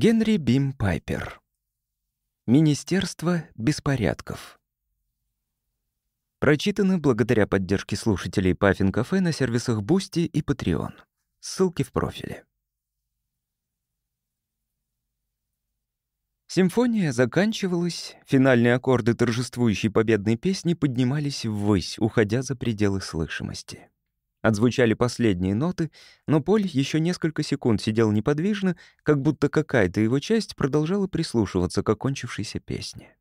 Генри Бим Пайпер. Министерство беспорядков. Прочитано благодаря поддержке слушателей Puffin Cafe на сервисах Boosty и Patreon. Ссылки в профиле. Симфония заканчивалась, финальные аккорды торжествующей победной песни поднимались ввысь, уходя за пределы слышимости. Отзвучали последние ноты, но Поль еще несколько секунд сидел неподвижно, как будто какая-то его часть продолжала прислушиваться к окончившейся песне.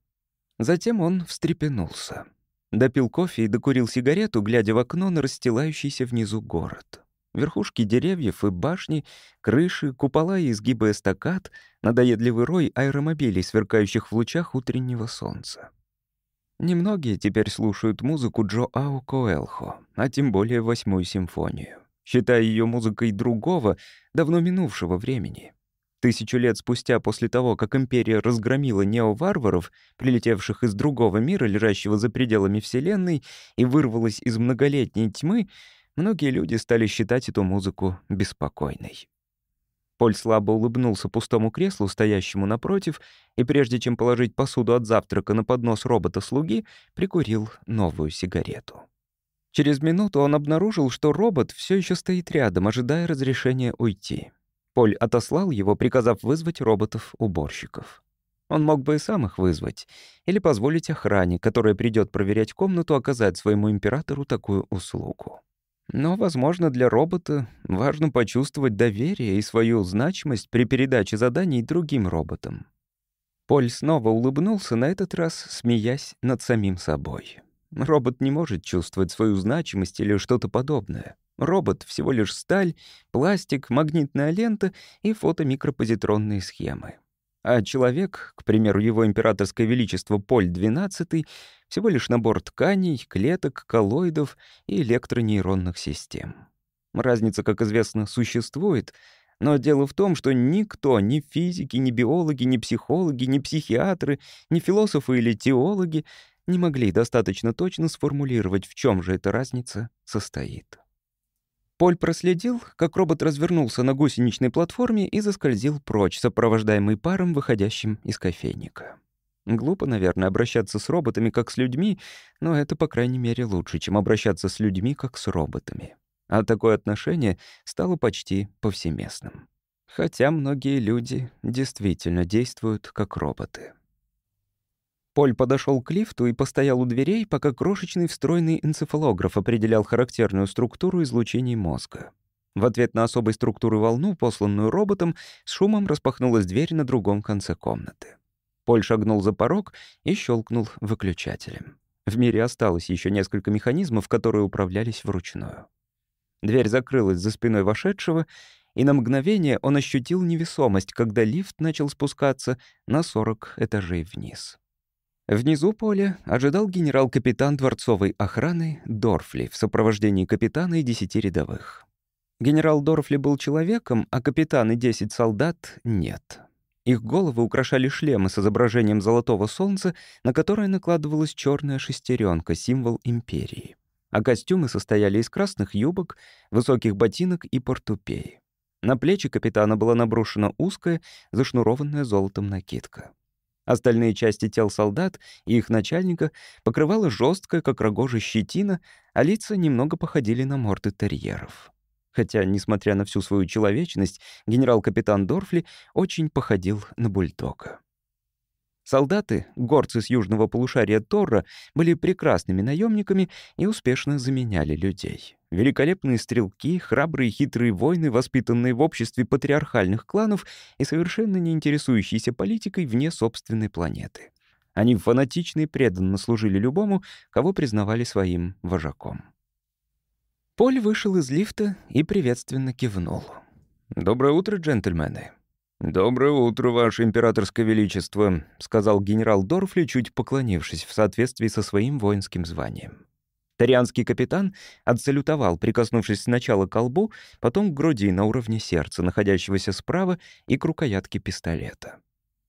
Затем он встрепенулся. Допил кофе и докурил сигарету, глядя в окно на расстилающийся внизу город. Верхушки деревьев и башни, крыши, купола и изгибы эстакад, надоедливый рой аэромобилей, сверкающих в лучах утреннего солнца. Немногие теперь слушают музыку Джоао Коэлхо, а тем более восьмую симфонию, считая ее музыкой другого, давно минувшего времени. Тысячу лет спустя после того, как империя разгромила неоварваров, прилетевших из другого мира, лежащего за пределами Вселенной, и вырвалась из многолетней тьмы, многие люди стали считать эту музыку беспокойной. Поль слабо улыбнулся пустому креслу, стоящему напротив, и прежде чем положить посуду от завтрака на поднос робота-слуги, прикурил новую сигарету. Через минуту он обнаружил, что робот все еще стоит рядом, ожидая разрешения уйти. Поль отослал его, приказав вызвать роботов-уборщиков. Он мог бы и сам их вызвать, или позволить охране, которая придет проверять комнату, оказать своему императору такую услугу. Но, возможно, для робота важно почувствовать доверие и свою значимость при передаче заданий другим роботам. Поль снова улыбнулся, на этот раз смеясь над самим собой. Робот не может чувствовать свою значимость или что-то подобное. Робот — всего лишь сталь, пластик, магнитная лента и фотомикропозитронные схемы а человек, к примеру, его императорское величество Поль XII, всего лишь набор тканей, клеток, коллоидов и электронейронных систем. Разница, как известно, существует, но дело в том, что никто, ни физики, ни биологи, ни психологи, ни психиатры, ни философы или теологи не могли достаточно точно сформулировать, в чем же эта разница состоит. Поль проследил, как робот развернулся на гусеничной платформе и заскользил прочь, сопровождаемый паром, выходящим из кофейника. Глупо, наверное, обращаться с роботами как с людьми, но это, по крайней мере, лучше, чем обращаться с людьми как с роботами. А такое отношение стало почти повсеместным. Хотя многие люди действительно действуют как роботы. Поль подошел к лифту и постоял у дверей, пока крошечный встроенный энцефалограф определял характерную структуру излучений мозга. В ответ на особой структуры волну, посланную роботом, с шумом распахнулась дверь на другом конце комнаты. Поль шагнул за порог и щелкнул выключателем. В мире осталось еще несколько механизмов, которые управлялись вручную. Дверь закрылась за спиной вошедшего, и на мгновение он ощутил невесомость, когда лифт начал спускаться на 40 этажей вниз. Внизу поля ожидал генерал-капитан дворцовой охраны Дорфли в сопровождении капитана и десяти рядовых. Генерал Дорфли был человеком, а капитан и десять солдат — нет. Их головы украшали шлемы с изображением золотого солнца, на которое накладывалась черная шестеренка, символ империи. А костюмы состояли из красных юбок, высоких ботинок и портупеи. На плечи капитана была наброшена узкая, зашнурованная золотом накидка. Остальные части тел солдат и их начальника покрывала жесткая, как рогожа, щетина, а лица немного походили на морды терьеров. Хотя, несмотря на всю свою человечность, генерал-капитан Дорфли очень походил на бульдога. Солдаты, горцы с южного полушария Торра, были прекрасными наемниками и успешно заменяли людей. Великолепные стрелки, храбрые хитрые воины, воспитанные в обществе патриархальных кланов и совершенно не интересующиеся политикой вне собственной планеты. Они фанатично и преданно служили любому, кого признавали своим вожаком. Поль вышел из лифта и приветственно кивнул. «Доброе утро, джентльмены». «Доброе утро, Ваше Императорское Величество», — сказал генерал Дорфли, чуть поклонившись в соответствии со своим воинским званием. Тарианский капитан отсалютовал, прикоснувшись сначала к колбу, потом к груди на уровне сердца, находящегося справа, и к рукоятке пистолета.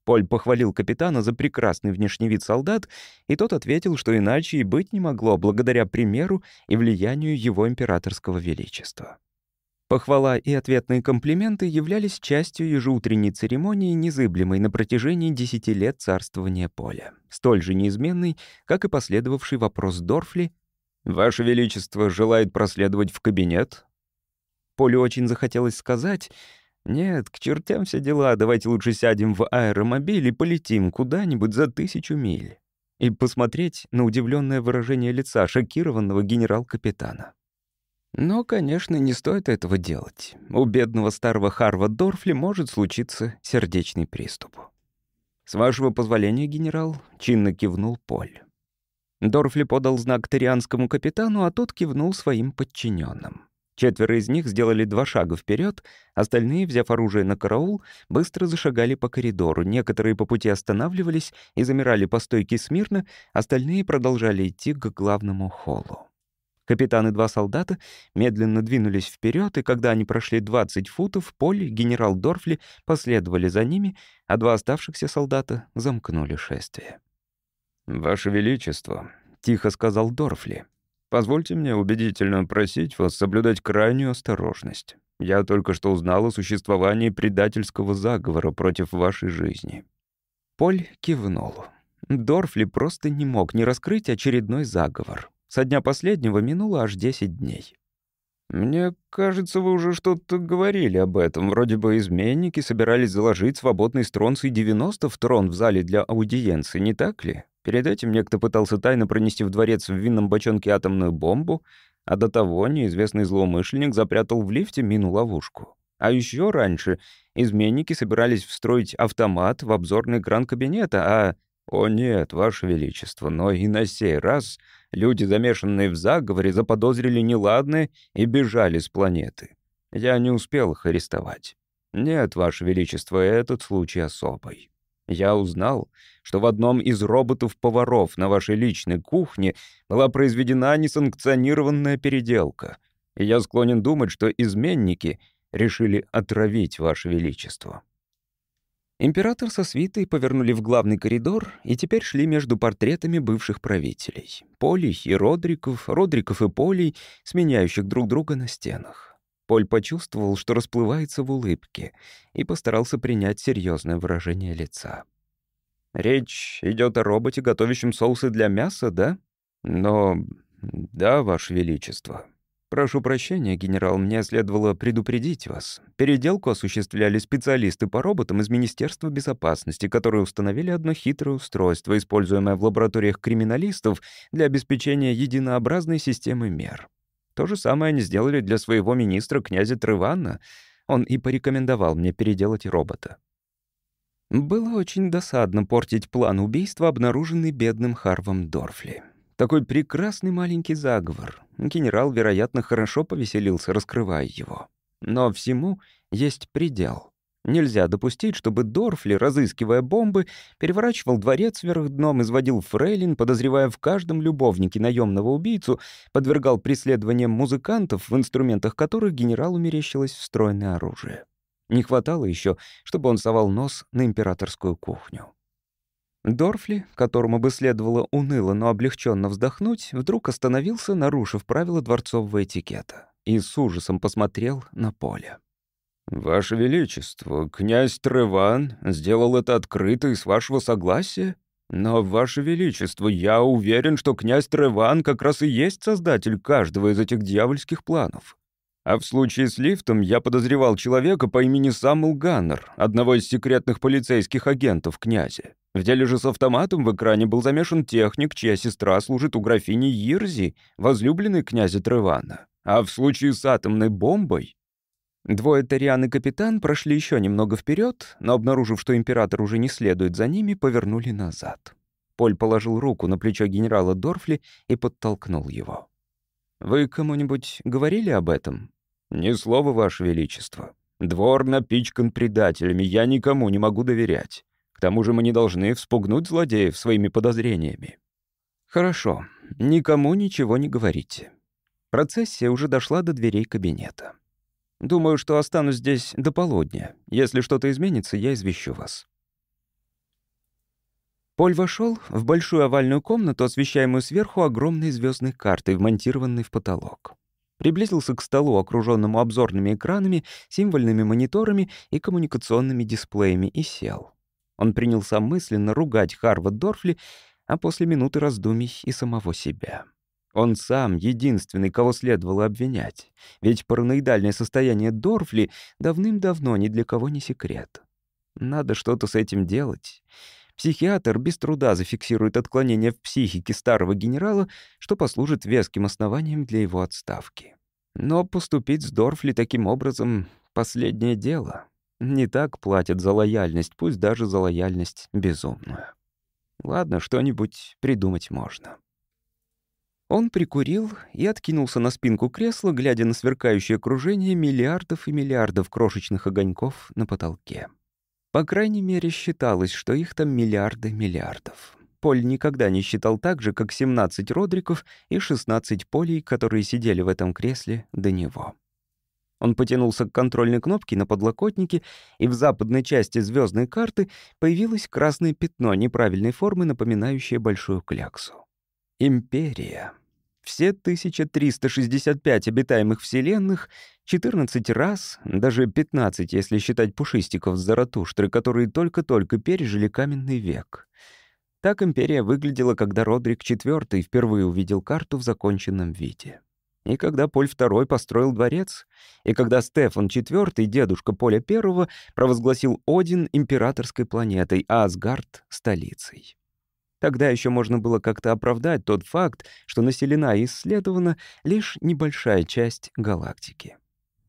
Поль похвалил капитана за прекрасный внешний вид солдат, и тот ответил, что иначе и быть не могло, благодаря примеру и влиянию его императорского величества. Похвала и ответные комплименты являлись частью ежеутренней церемонии, незыблемой на протяжении десяти лет царствования Поля, столь же неизменной, как и последовавший вопрос Дорфли Ваше Величество желает проследовать в кабинет?» Полю очень захотелось сказать. «Нет, к чертям все дела, давайте лучше сядем в аэромобиль и полетим куда-нибудь за тысячу миль» и посмотреть на удивленное выражение лица шокированного генерал-капитана. Но, конечно, не стоит этого делать. У бедного старого Харва Дорфли может случиться сердечный приступ. «С вашего позволения, генерал», — чинно кивнул Поль. Дорфли подал знак Тарианскому капитану, а тот кивнул своим подчиненным. Четверо из них сделали два шага вперед, остальные, взяв оружие на караул, быстро зашагали по коридору. Некоторые по пути останавливались и замирали по стойке смирно, остальные продолжали идти к главному холлу. Капитан и два солдата медленно двинулись вперед, и когда они прошли 20 футов, Поле, генерал Дорфли последовали за ними, а два оставшихся солдата замкнули шествие. «Ваше Величество», — тихо сказал Дорфли, — «позвольте мне убедительно просить вас соблюдать крайнюю осторожность. Я только что узнал о существовании предательского заговора против вашей жизни». Поль кивнул. Дорфли просто не мог не раскрыть очередной заговор. Со дня последнего минуло аж 10 дней. «Мне кажется, вы уже что-то говорили об этом. Вроде бы изменники собирались заложить свободный стронций 90 в трон в зале для аудиенции, не так ли?» Перед этим некто пытался тайно пронести в дворец в винном бочонке атомную бомбу, а до того неизвестный злоумышленник запрятал в лифте мину-ловушку. А еще раньше изменники собирались встроить автомат в обзорный экран кабинета, а... О нет, Ваше Величество, но и на сей раз люди, замешанные в заговоре, заподозрили неладное и бежали с планеты. Я не успел их арестовать. Нет, Ваше Величество, этот случай особый. Я узнал, что в одном из роботов-поваров на вашей личной кухне была произведена несанкционированная переделка. И я склонен думать, что изменники решили отравить ваше величество». Император со свитой повернули в главный коридор и теперь шли между портретами бывших правителей — Полей и Родриков, Родриков и Полей, сменяющих друг друга на стенах. Поль почувствовал, что расплывается в улыбке, и постарался принять серьезное выражение лица. «Речь идет о роботе, готовящем соусы для мяса, да? Но... да, Ваше Величество. Прошу прощения, генерал, мне следовало предупредить вас. Переделку осуществляли специалисты по роботам из Министерства безопасности, которые установили одно хитрое устройство, используемое в лабораториях криминалистов для обеспечения единообразной системы мер». То же самое они сделали для своего министра, князя Трыванна. Он и порекомендовал мне переделать робота. Было очень досадно портить план убийства, обнаруженный бедным Харвом Дорфли. Такой прекрасный маленький заговор. Генерал, вероятно, хорошо повеселился, раскрывая его. Но всему есть предел. Нельзя допустить, чтобы Дорфли, разыскивая бомбы, переворачивал дворец вверх дном, изводил фрейлин, подозревая в каждом любовнике наемного убийцу, подвергал преследованиям музыкантов, в инструментах которых генералу мерещилось встроенное оружие. Не хватало еще, чтобы он совал нос на императорскую кухню. Дорфли, которому бы следовало уныло, но облегченно вздохнуть, вдруг остановился, нарушив правила дворцового этикета, и с ужасом посмотрел на поле. «Ваше Величество, князь Треван сделал это открыто и с вашего согласия? Но, Ваше Величество, я уверен, что князь Треван как раз и есть создатель каждого из этих дьявольских планов». А в случае с лифтом я подозревал человека по имени Самл Ганнер, одного из секретных полицейских агентов князя. В деле же с автоматом в экране был замешан техник, чья сестра служит у графини Ирзи, возлюбленной князя Тревана. А в случае с атомной бомбой Двое Ториан и капитан прошли еще немного вперед, но, обнаружив, что император уже не следует за ними, повернули назад. Поль положил руку на плечо генерала Дорфли и подтолкнул его. «Вы кому-нибудь говорили об этом?» «Ни слова, Ваше Величество. Двор напичкан предателями, я никому не могу доверять. К тому же мы не должны вспугнуть злодеев своими подозрениями». «Хорошо, никому ничего не говорите». Процессия уже дошла до дверей кабинета. Думаю, что останусь здесь до полудня. Если что-то изменится, я извещу вас». Поль вошел в большую овальную комнату, освещаемую сверху огромной звездной картой, вмонтированной в потолок. Приблизился к столу, окруженному обзорными экранами, символьными мониторами и коммуникационными дисплеями, и сел. Он принялся мысленно ругать Харвард Дорфли, а после минуты раздумий и самого себя. Он сам единственный, кого следовало обвинять. Ведь параноидальное состояние Дорфли давным-давно ни для кого не секрет. Надо что-то с этим делать. Психиатр без труда зафиксирует отклонение в психике старого генерала, что послужит веским основанием для его отставки. Но поступить с Дорфли таким образом — последнее дело. Не так платят за лояльность, пусть даже за лояльность безумную. Ладно, что-нибудь придумать можно. Он прикурил и откинулся на спинку кресла, глядя на сверкающее окружение миллиардов и миллиардов крошечных огоньков на потолке. По крайней мере, считалось, что их там миллиарды миллиардов. Поль никогда не считал так же, как 17 Родриков и 16 Полей, которые сидели в этом кресле до него. Он потянулся к контрольной кнопке на подлокотнике, и в западной части звездной карты появилось красное пятно неправильной формы, напоминающее большую кляксу. Империя. Все 1365 обитаемых вселенных, 14 раз, даже 15, если считать пушистиков с Заратуштры, которые только-только пережили каменный век. Так империя выглядела, когда Родрик IV впервые увидел карту в законченном виде. И когда Поль II построил дворец, и когда Стефан IV, дедушка Поля I, провозгласил Один императорской планетой, а Асгард — столицей. Тогда еще можно было как-то оправдать тот факт, что населена и исследована лишь небольшая часть галактики.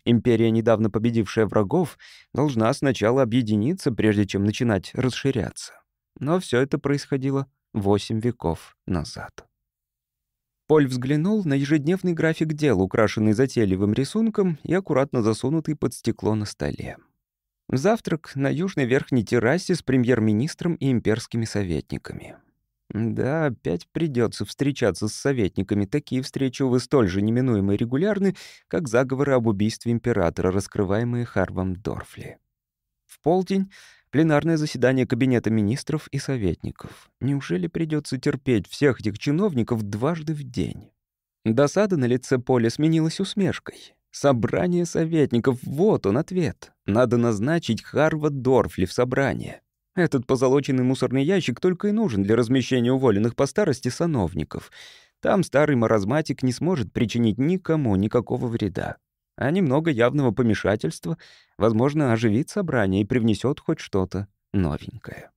Империя, недавно победившая врагов, должна сначала объединиться, прежде чем начинать расширяться. Но все это происходило восемь веков назад. Поль взглянул на ежедневный график дел, украшенный затейливым рисунком и аккуратно засунутый под стекло на столе. Завтрак на южной верхней террасе с премьер-министром и имперскими советниками. Да, опять придется встречаться с советниками. Такие встречи, увы, столь же неминуемо регулярны, как заговоры об убийстве императора, раскрываемые Харвом Дорфли. В полдень пленарное заседание Кабинета министров и советников. Неужели придется терпеть всех этих чиновников дважды в день? Досада на лице Поля сменилась усмешкой. Собрание советников — вот он ответ. Надо назначить Харва Дорфли в собрание. Этот позолоченный мусорный ящик только и нужен для размещения уволенных по старости сановников. Там старый маразматик не сможет причинить никому никакого вреда. А немного явного помешательства, возможно, оживит собрание и привнесет хоть что-то новенькое.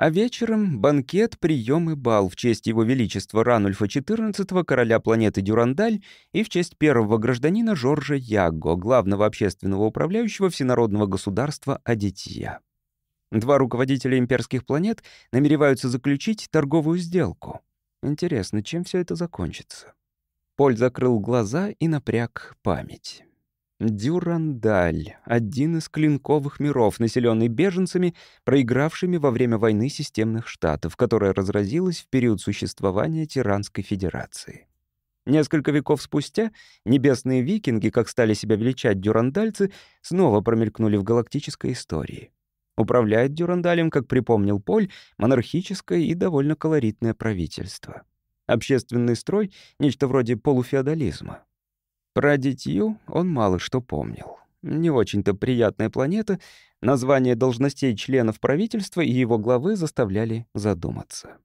А вечером — банкет, прием и бал в честь Его Величества Ранульфа XIV, короля планеты Дюрандаль, и в честь первого гражданина Жоржа Яго, главного общественного управляющего Всенародного государства Адития. Два руководителя имперских планет намереваются заключить торговую сделку. Интересно, чем все это закончится? Поль закрыл глаза и напряг память. Дюрандаль — один из клинковых миров, населенный беженцами, проигравшими во время войны системных штатов, которая разразилась в период существования Тиранской Федерации. Несколько веков спустя небесные викинги, как стали себя величать дюрандальцы, снова промелькнули в галактической истории. Управляет Дюрандалем, как припомнил Поль, монархическое и довольно колоритное правительство. Общественный строй — нечто вроде полуфеодализма. Про дитью он мало что помнил. Не очень-то приятная планета, название должностей членов правительства и его главы заставляли задуматься.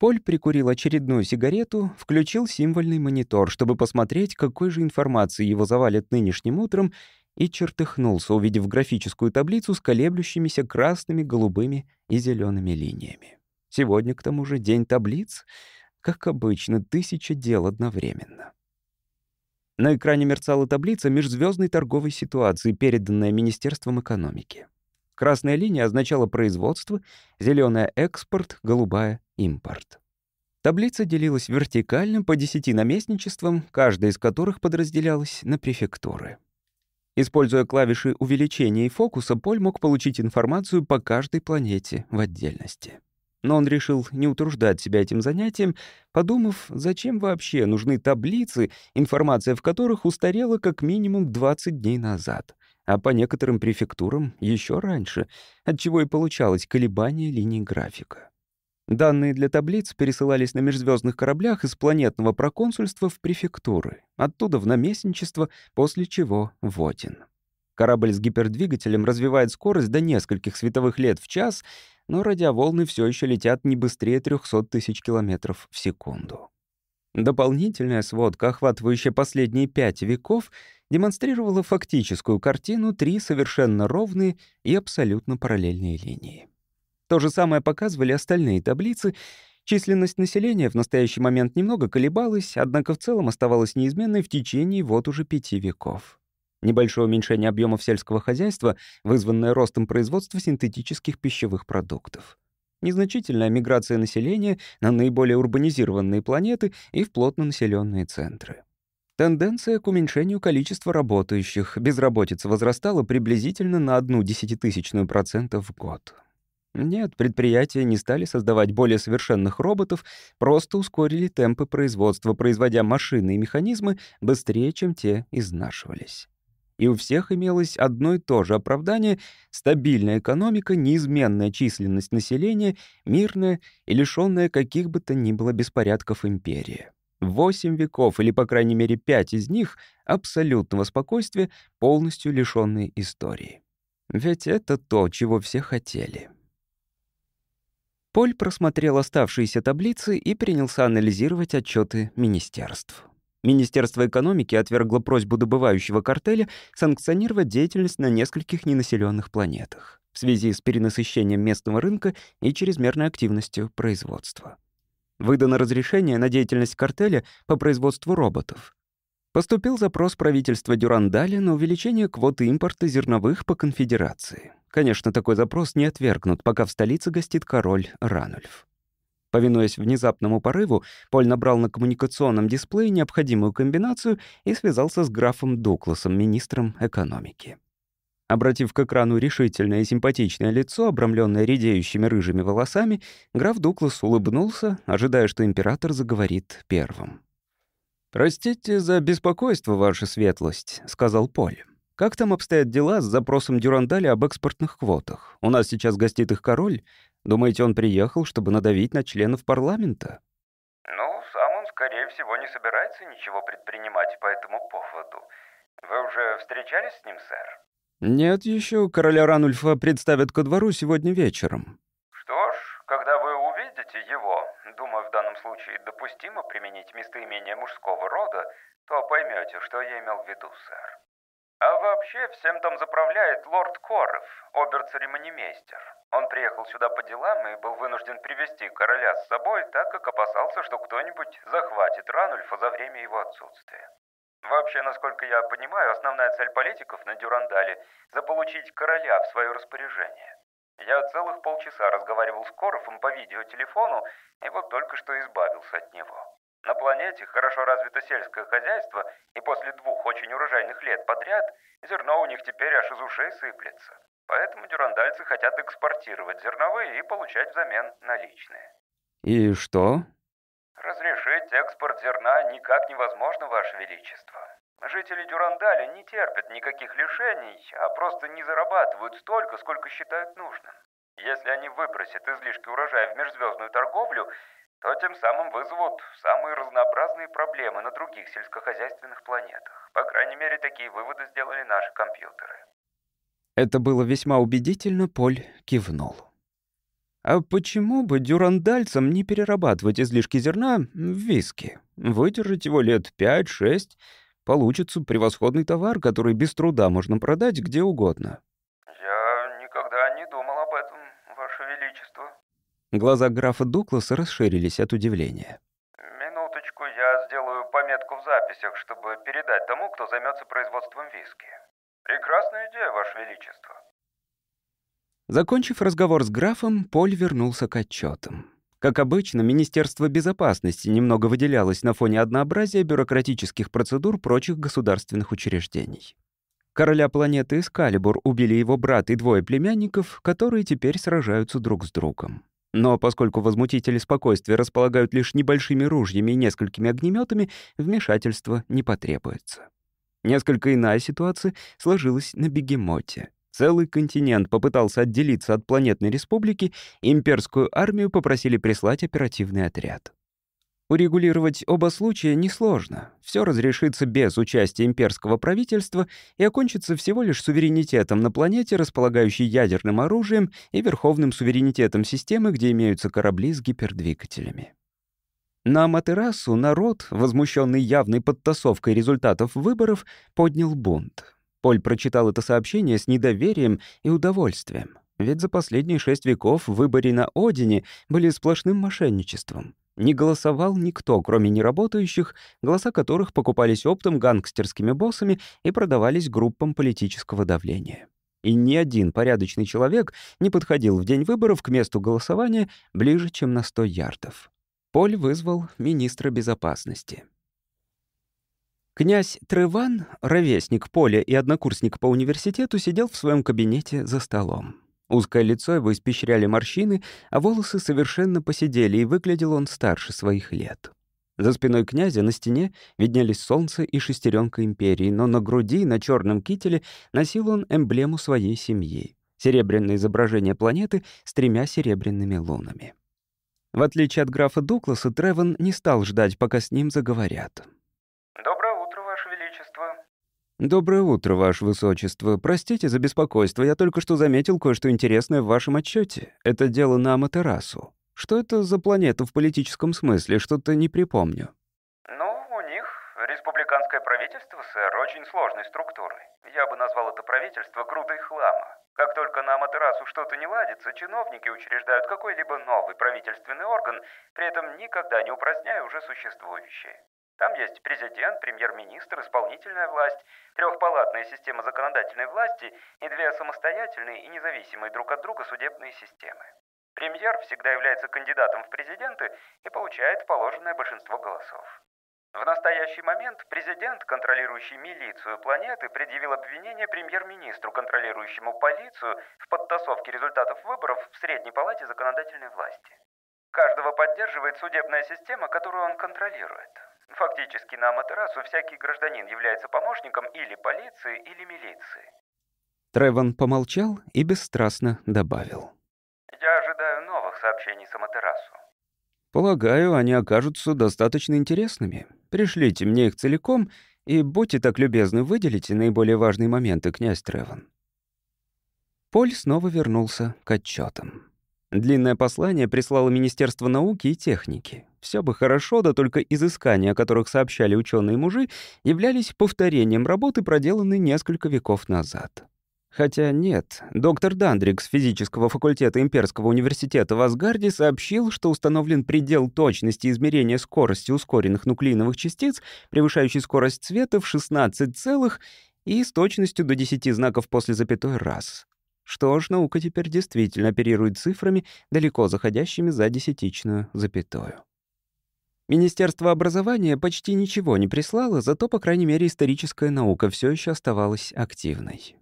Поль прикурил очередную сигарету, включил символьный монитор, чтобы посмотреть, какой же информации его завалят нынешним утром, и чертыхнулся, увидев графическую таблицу с колеблющимися красными, голубыми и зелеными линиями. Сегодня, к тому же, день таблиц, как обычно, тысяча дел одновременно. На экране мерцала таблица межзвездной торговой ситуации, переданная Министерством экономики. Красная линия означала производство, зеленая — экспорт, голубая — импорт. Таблица делилась вертикально по десяти наместничествам, каждая из которых подразделялась на префектуры. Используя клавиши увеличения и фокуса, Поль мог получить информацию по каждой планете в отдельности. Но он решил не утруждать себя этим занятием, подумав, зачем вообще нужны таблицы, информация в которых устарела как минимум 20 дней назад, а по некоторым префектурам еще раньше, отчего и получалось колебание линий графика. Данные для таблиц пересылались на межзвездных кораблях из планетного проконсульства в префектуры, оттуда в наместничество, после чего в Один. Корабль с гипердвигателем развивает скорость до нескольких световых лет в час, но радиоволны все еще летят не быстрее 300 тысяч километров в секунду. Дополнительная сводка, охватывающая последние пять веков, демонстрировала фактическую картину три совершенно ровные и абсолютно параллельные линии. То же самое показывали остальные таблицы. Численность населения в настоящий момент немного колебалась, однако в целом оставалась неизменной в течение вот уже пяти веков. Небольшое уменьшение объемов сельского хозяйства, вызванное ростом производства синтетических пищевых продуктов. Незначительная миграция населения на наиболее урбанизированные планеты и в плотно населенные центры. Тенденция к уменьшению количества работающих. Безработица возрастала приблизительно на одну десятитысячную процента в год. Нет, предприятия не стали создавать более совершенных роботов, просто ускорили темпы производства, производя машины и механизмы быстрее, чем те изнашивались. И у всех имелось одно и то же оправдание — стабильная экономика, неизменная численность населения, мирная и лишённая каких бы то ни было беспорядков империи. Восемь веков, или, по крайней мере, пять из них — абсолютного спокойствия, полностью лишённые истории. Ведь это то, чего все хотели. Поль просмотрел оставшиеся таблицы и принялся анализировать отчеты министерств. Министерство экономики отвергло просьбу добывающего картеля санкционировать деятельность на нескольких ненаселенных планетах в связи с перенасыщением местного рынка и чрезмерной активностью производства. Выдано разрешение на деятельность картеля по производству роботов. Поступил запрос правительства Дюрандаля на увеличение квоты импорта зерновых по конфедерации. Конечно, такой запрос не отвергнут, пока в столице гостит король Ранульф. Повинуясь внезапному порыву, Поль набрал на коммуникационном дисплее необходимую комбинацию и связался с графом Дукласом, министром экономики. Обратив к экрану решительное и симпатичное лицо, обрамленное редеющими рыжими волосами, граф Дуклас улыбнулся, ожидая, что император заговорит первым. «Простите за беспокойство, ваша светлость», — сказал Поль. Как там обстоят дела с запросом Дюрандали об экспортных квотах? У нас сейчас гостит их король. Думаете, он приехал, чтобы надавить на членов парламента? Ну, сам он, скорее всего, не собирается ничего предпринимать по этому поводу. Вы уже встречались с ним, сэр? Нет еще. Короля Ранульфа представят ко двору сегодня вечером. Что ж, когда вы увидите его, думаю, в данном случае допустимо применить местоимение мужского рода, то поймете, что я имел в виду, сэр. А вообще всем там заправляет лорд Коров, обер-церемонимейстер. Он приехал сюда по делам и был вынужден привести короля с собой, так как опасался, что кто-нибудь захватит Ранульфа за время его отсутствия. Вообще, насколько я понимаю, основная цель политиков на Дюрандале – заполучить короля в свое распоряжение. Я целых полчаса разговаривал с Коровым по видеотелефону, и вот только что избавился от него. На планете хорошо развито сельское хозяйство, и после двух очень урожайных лет подряд зерно у них теперь аж из ушей сыплется. Поэтому дюрандальцы хотят экспортировать зерновые и получать взамен наличные. И что? Разрешить экспорт зерна никак невозможно, Ваше Величество. Жители Дюрандаля не терпят никаких лишений, а просто не зарабатывают столько, сколько считают нужным. Если они выбросят излишки урожая в межзвездную торговлю, то тем самым вызовут самые разнообразные проблемы на других сельскохозяйственных планетах. По крайней мере, такие выводы сделали наши компьютеры. Это было весьма убедительно, Поль кивнул. А почему бы дюрандальцам не перерабатывать излишки зерна в виски? Выдержать его лет 5-6, получится превосходный товар, который без труда можно продать где угодно. Глаза графа Дукласа расширились от удивления. «Минуточку, я сделаю пометку в записях, чтобы передать тому, кто займется производством виски. Прекрасная идея, Ваше Величество». Закончив разговор с графом, Поль вернулся к отчетам. Как обычно, Министерство безопасности немного выделялось на фоне однообразия бюрократических процедур прочих государственных учреждений. Короля планеты Эскалибур убили его брат и двое племянников, которые теперь сражаются друг с другом. Но поскольку возмутители спокойствия располагают лишь небольшими ружьями и несколькими огнеметами, вмешательство не потребуется. Несколько иная ситуация сложилась на бегемоте. Целый континент попытался отделиться от планетной республики, имперскую армию попросили прислать оперативный отряд. Урегулировать оба случая несложно. Все разрешится без участия имперского правительства и окончится всего лишь суверенитетом на планете, располагающей ядерным оружием, и верховным суверенитетом системы, где имеются корабли с гипердвигателями. На Матерасу народ, возмущенный явной подтасовкой результатов выборов, поднял бунт. Поль прочитал это сообщение с недоверием и удовольствием. Ведь за последние шесть веков выборы на Одине были сплошным мошенничеством. Не голосовал никто, кроме неработающих, голоса которых покупались оптом гангстерскими боссами и продавались группам политического давления. И ни один порядочный человек не подходил в день выборов к месту голосования ближе, чем на 100 ярдов. Поль вызвал министра безопасности. Князь Треван, ровесник Поля и однокурсник по университету, сидел в своем кабинете за столом. Узкое лицо его испещряли морщины, а волосы совершенно посидели, и выглядел он старше своих лет. За спиной князя на стене виднелись солнце и шестеренка империи, но на груди на черном кителе носил он эмблему своей семьи — серебряное изображение планеты с тремя серебряными лунами. В отличие от графа Дукласа, Треван не стал ждать, пока с ним заговорят. Доброе утро, Ваше Высочество. Простите за беспокойство, я только что заметил кое-что интересное в вашем отчете. Это дело на Аматерасу. Что это за планета в политическом смысле? Что-то не припомню. Ну, у них республиканское правительство, сэр, очень сложной структуры. Я бы назвал это правительство грудой хлама. Как только на Аматерасу что-то не ладится, чиновники учреждают какой-либо новый правительственный орган, при этом никогда не упраздняя уже существующие. Там есть президент, премьер-министр, исполнительная власть, трехпалатная система законодательной власти и две самостоятельные и независимые друг от друга судебные системы. Премьер всегда является кандидатом в президенты и получает положенное большинство голосов. В настоящий момент президент, контролирующий милицию планеты, предъявил обвинение премьер-министру, контролирующему полицию, в подтасовке результатов выборов в Средней Палате законодательной власти. Каждого поддерживает судебная система, которую он контролирует. Фактически на Аматерасу всякий гражданин является помощником или полиции, или милиции. Треван помолчал и бесстрастно добавил. Я ожидаю новых сообщений с Аматерасу. Полагаю, они окажутся достаточно интересными. Пришлите мне их целиком и будьте так любезны, выделите наиболее важные моменты, князь Треван. Поль снова вернулся к отчетам. Длинное послание прислало Министерство науки и техники. Все бы хорошо, да только изыскания, о которых сообщали ученые-мужи, являлись повторением работы, проделанной несколько веков назад. Хотя нет, доктор Дандрикс физического факультета Имперского университета в Асгарде сообщил, что установлен предел точности измерения скорости ускоренных нуклеиновых частиц, превышающий скорость света в 16 целых и с точностью до 10 знаков после запятой раз. Что ж, наука теперь действительно оперирует цифрами, далеко заходящими за десятичную запятую. Министерство образования почти ничего не прислало, зато, по крайней мере, историческая наука все еще оставалась активной.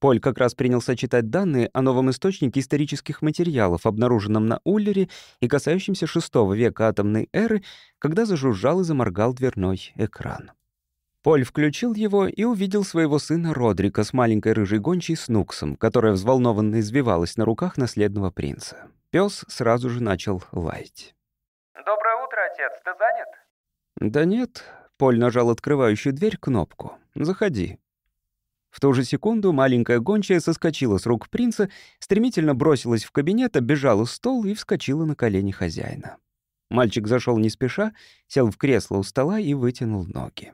Поль как раз принялся читать данные о новом источнике исторических материалов, обнаруженном на Уллере и касающемся VI века атомной эры, когда зажужжал и заморгал дверной экран. Поль включил его и увидел своего сына Родрика с маленькой рыжей гончей Снуксом, которая взволнованно извивалась на руках наследного принца. Пес сразу же начал лаять. «Доброе утро, отец. Ты занят?» «Да нет». Поль нажал открывающую дверь кнопку. «Заходи». В ту же секунду маленькая гончая соскочила с рук принца, стремительно бросилась в кабинет, оббежала стол и вскочила на колени хозяина. Мальчик зашел не спеша, сел в кресло у стола и вытянул ноги.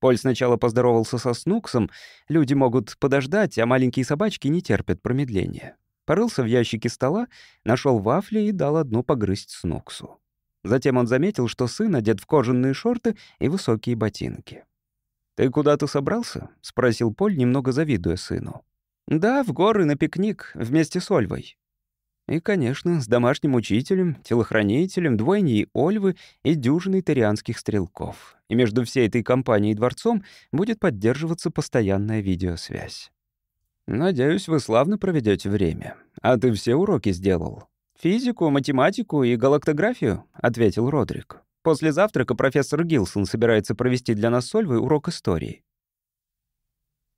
Поль сначала поздоровался со Снуксом. Люди могут подождать, а маленькие собачки не терпят промедления. Порылся в ящике стола, нашел вафли и дал одну погрызть Снуксу. Затем он заметил, что сын одет в кожаные шорты и высокие ботинки. «Ты куда-то собрался?» — спросил Поль, немного завидуя сыну. «Да, в горы на пикник, вместе с Ольвой и, конечно, с домашним учителем, телохранителем, двойней Ольвы и дюжиной тарианских стрелков. И между всей этой компанией и дворцом будет поддерживаться постоянная видеосвязь. «Надеюсь, вы славно проведёте время. А ты все уроки сделал?» «Физику, математику и галактографию», — ответил Родрик. «После завтрака профессор Гилсон собирается провести для нас с Ольвой урок истории.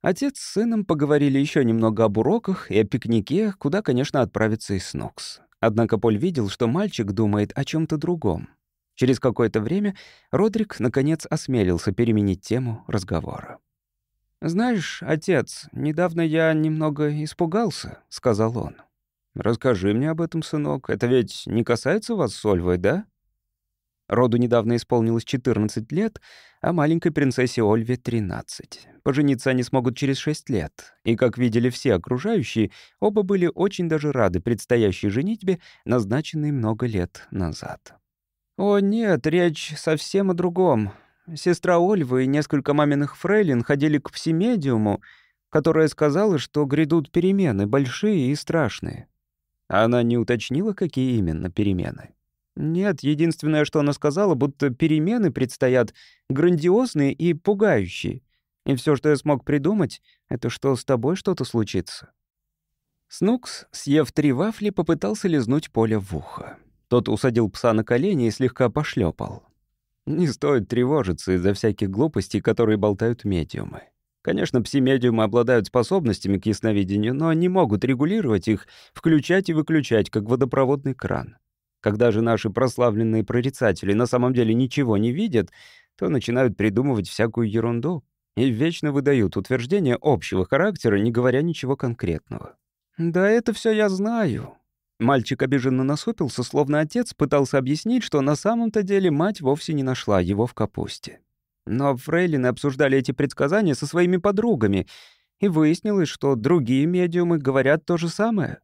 Отец с сыном поговорили еще немного об уроках и о пикнике, куда, конечно, отправится и Снокс. Однако Поль видел, что мальчик думает о чем то другом. Через какое-то время Родрик, наконец, осмелился переменить тему разговора. «Знаешь, отец, недавно я немного испугался», — сказал он. «Расскажи мне об этом, сынок. Это ведь не касается вас с Ольвой, да?» Роду недавно исполнилось 14 лет, а маленькой принцессе Ольве — 13. Пожениться они смогут через 6 лет. И, как видели все окружающие, оба были очень даже рады предстоящей женитьбе, назначенной много лет назад. «О нет, речь совсем о другом. Сестра Ольвы и несколько маминых фрейлин ходили к псимедиуму, которая сказала, что грядут перемены, большие и страшные». Она не уточнила, какие именно перемены. Нет, единственное, что она сказала, будто перемены предстоят грандиозные и пугающие. И все, что я смог придумать, это что с тобой что-то случится. Снукс, съев три вафли, попытался лизнуть поле в ухо. Тот усадил пса на колени и слегка пошлепал. Не стоит тревожиться из-за всяких глупостей, которые болтают медиумы. Конечно, пси-медиумы обладают способностями к ясновидению, но они могут регулировать их, включать и выключать, как водопроводный кран. Когда же наши прославленные прорицатели на самом деле ничего не видят, то начинают придумывать всякую ерунду и вечно выдают утверждения общего характера, не говоря ничего конкретного. «Да это все я знаю». Мальчик обиженно насупился, словно отец пытался объяснить, что на самом-то деле мать вовсе не нашла его в капусте. Но фрейлины обсуждали эти предсказания со своими подругами, и выяснилось, что другие медиумы говорят то же самое.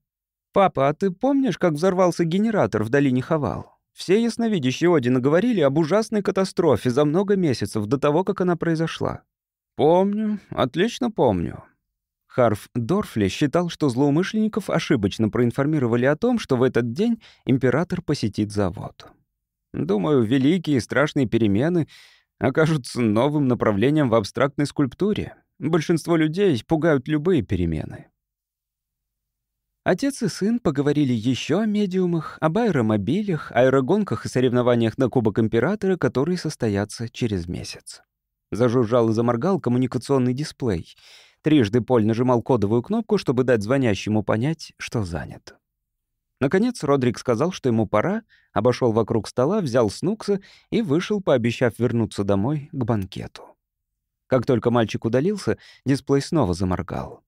«Папа, а ты помнишь, как взорвался генератор в долине Хавал?» Все ясновидящие Одина говорили об ужасной катастрофе за много месяцев до того, как она произошла. «Помню, отлично помню». Харф Дорфли считал, что злоумышленников ошибочно проинформировали о том, что в этот день император посетит завод. «Думаю, великие и страшные перемены окажутся новым направлением в абстрактной скульптуре. Большинство людей пугают любые перемены». Отец и сын поговорили еще о медиумах, об аэромобилях, аэрогонках и соревнованиях на Кубок Императора, которые состоятся через месяц. Зажужжал и заморгал коммуникационный дисплей. Трижды Поль нажимал кодовую кнопку, чтобы дать звонящему понять, что занят. Наконец Родрик сказал, что ему пора, обошел вокруг стола, взял снукса и вышел, пообещав вернуться домой к банкету. Как только мальчик удалился, дисплей снова заморгал.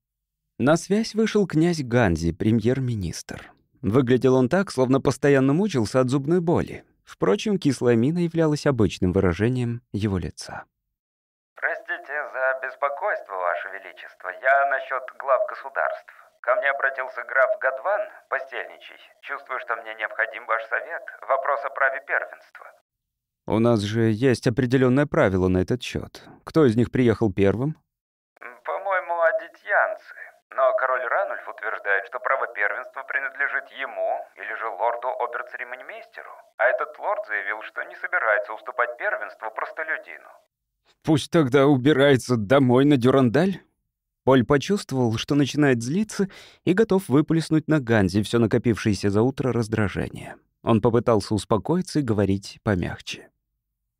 На связь вышел князь Ганзи, премьер-министр. Выглядел он так, словно постоянно мучился от зубной боли. Впрочем, кислая мина являлась обычным выражением его лица. «Простите за беспокойство, Ваше Величество. Я насчет глав государств. Ко мне обратился граф Гадван, постельничий. Чувствую, что мне необходим ваш совет. Вопрос о праве первенства». «У нас же есть определенное правило на этот счет. Кто из них приехал первым, но король Ранульф утверждает, что право первенства принадлежит ему или же лорду оберцеремонимейстеру. А этот лорд заявил, что не собирается уступать первенство простолюдину. Пусть тогда убирается домой на Дюрандаль. Поль почувствовал, что начинает злиться и готов выплеснуть на Ганзи все накопившееся за утро раздражение. Он попытался успокоиться и говорить помягче.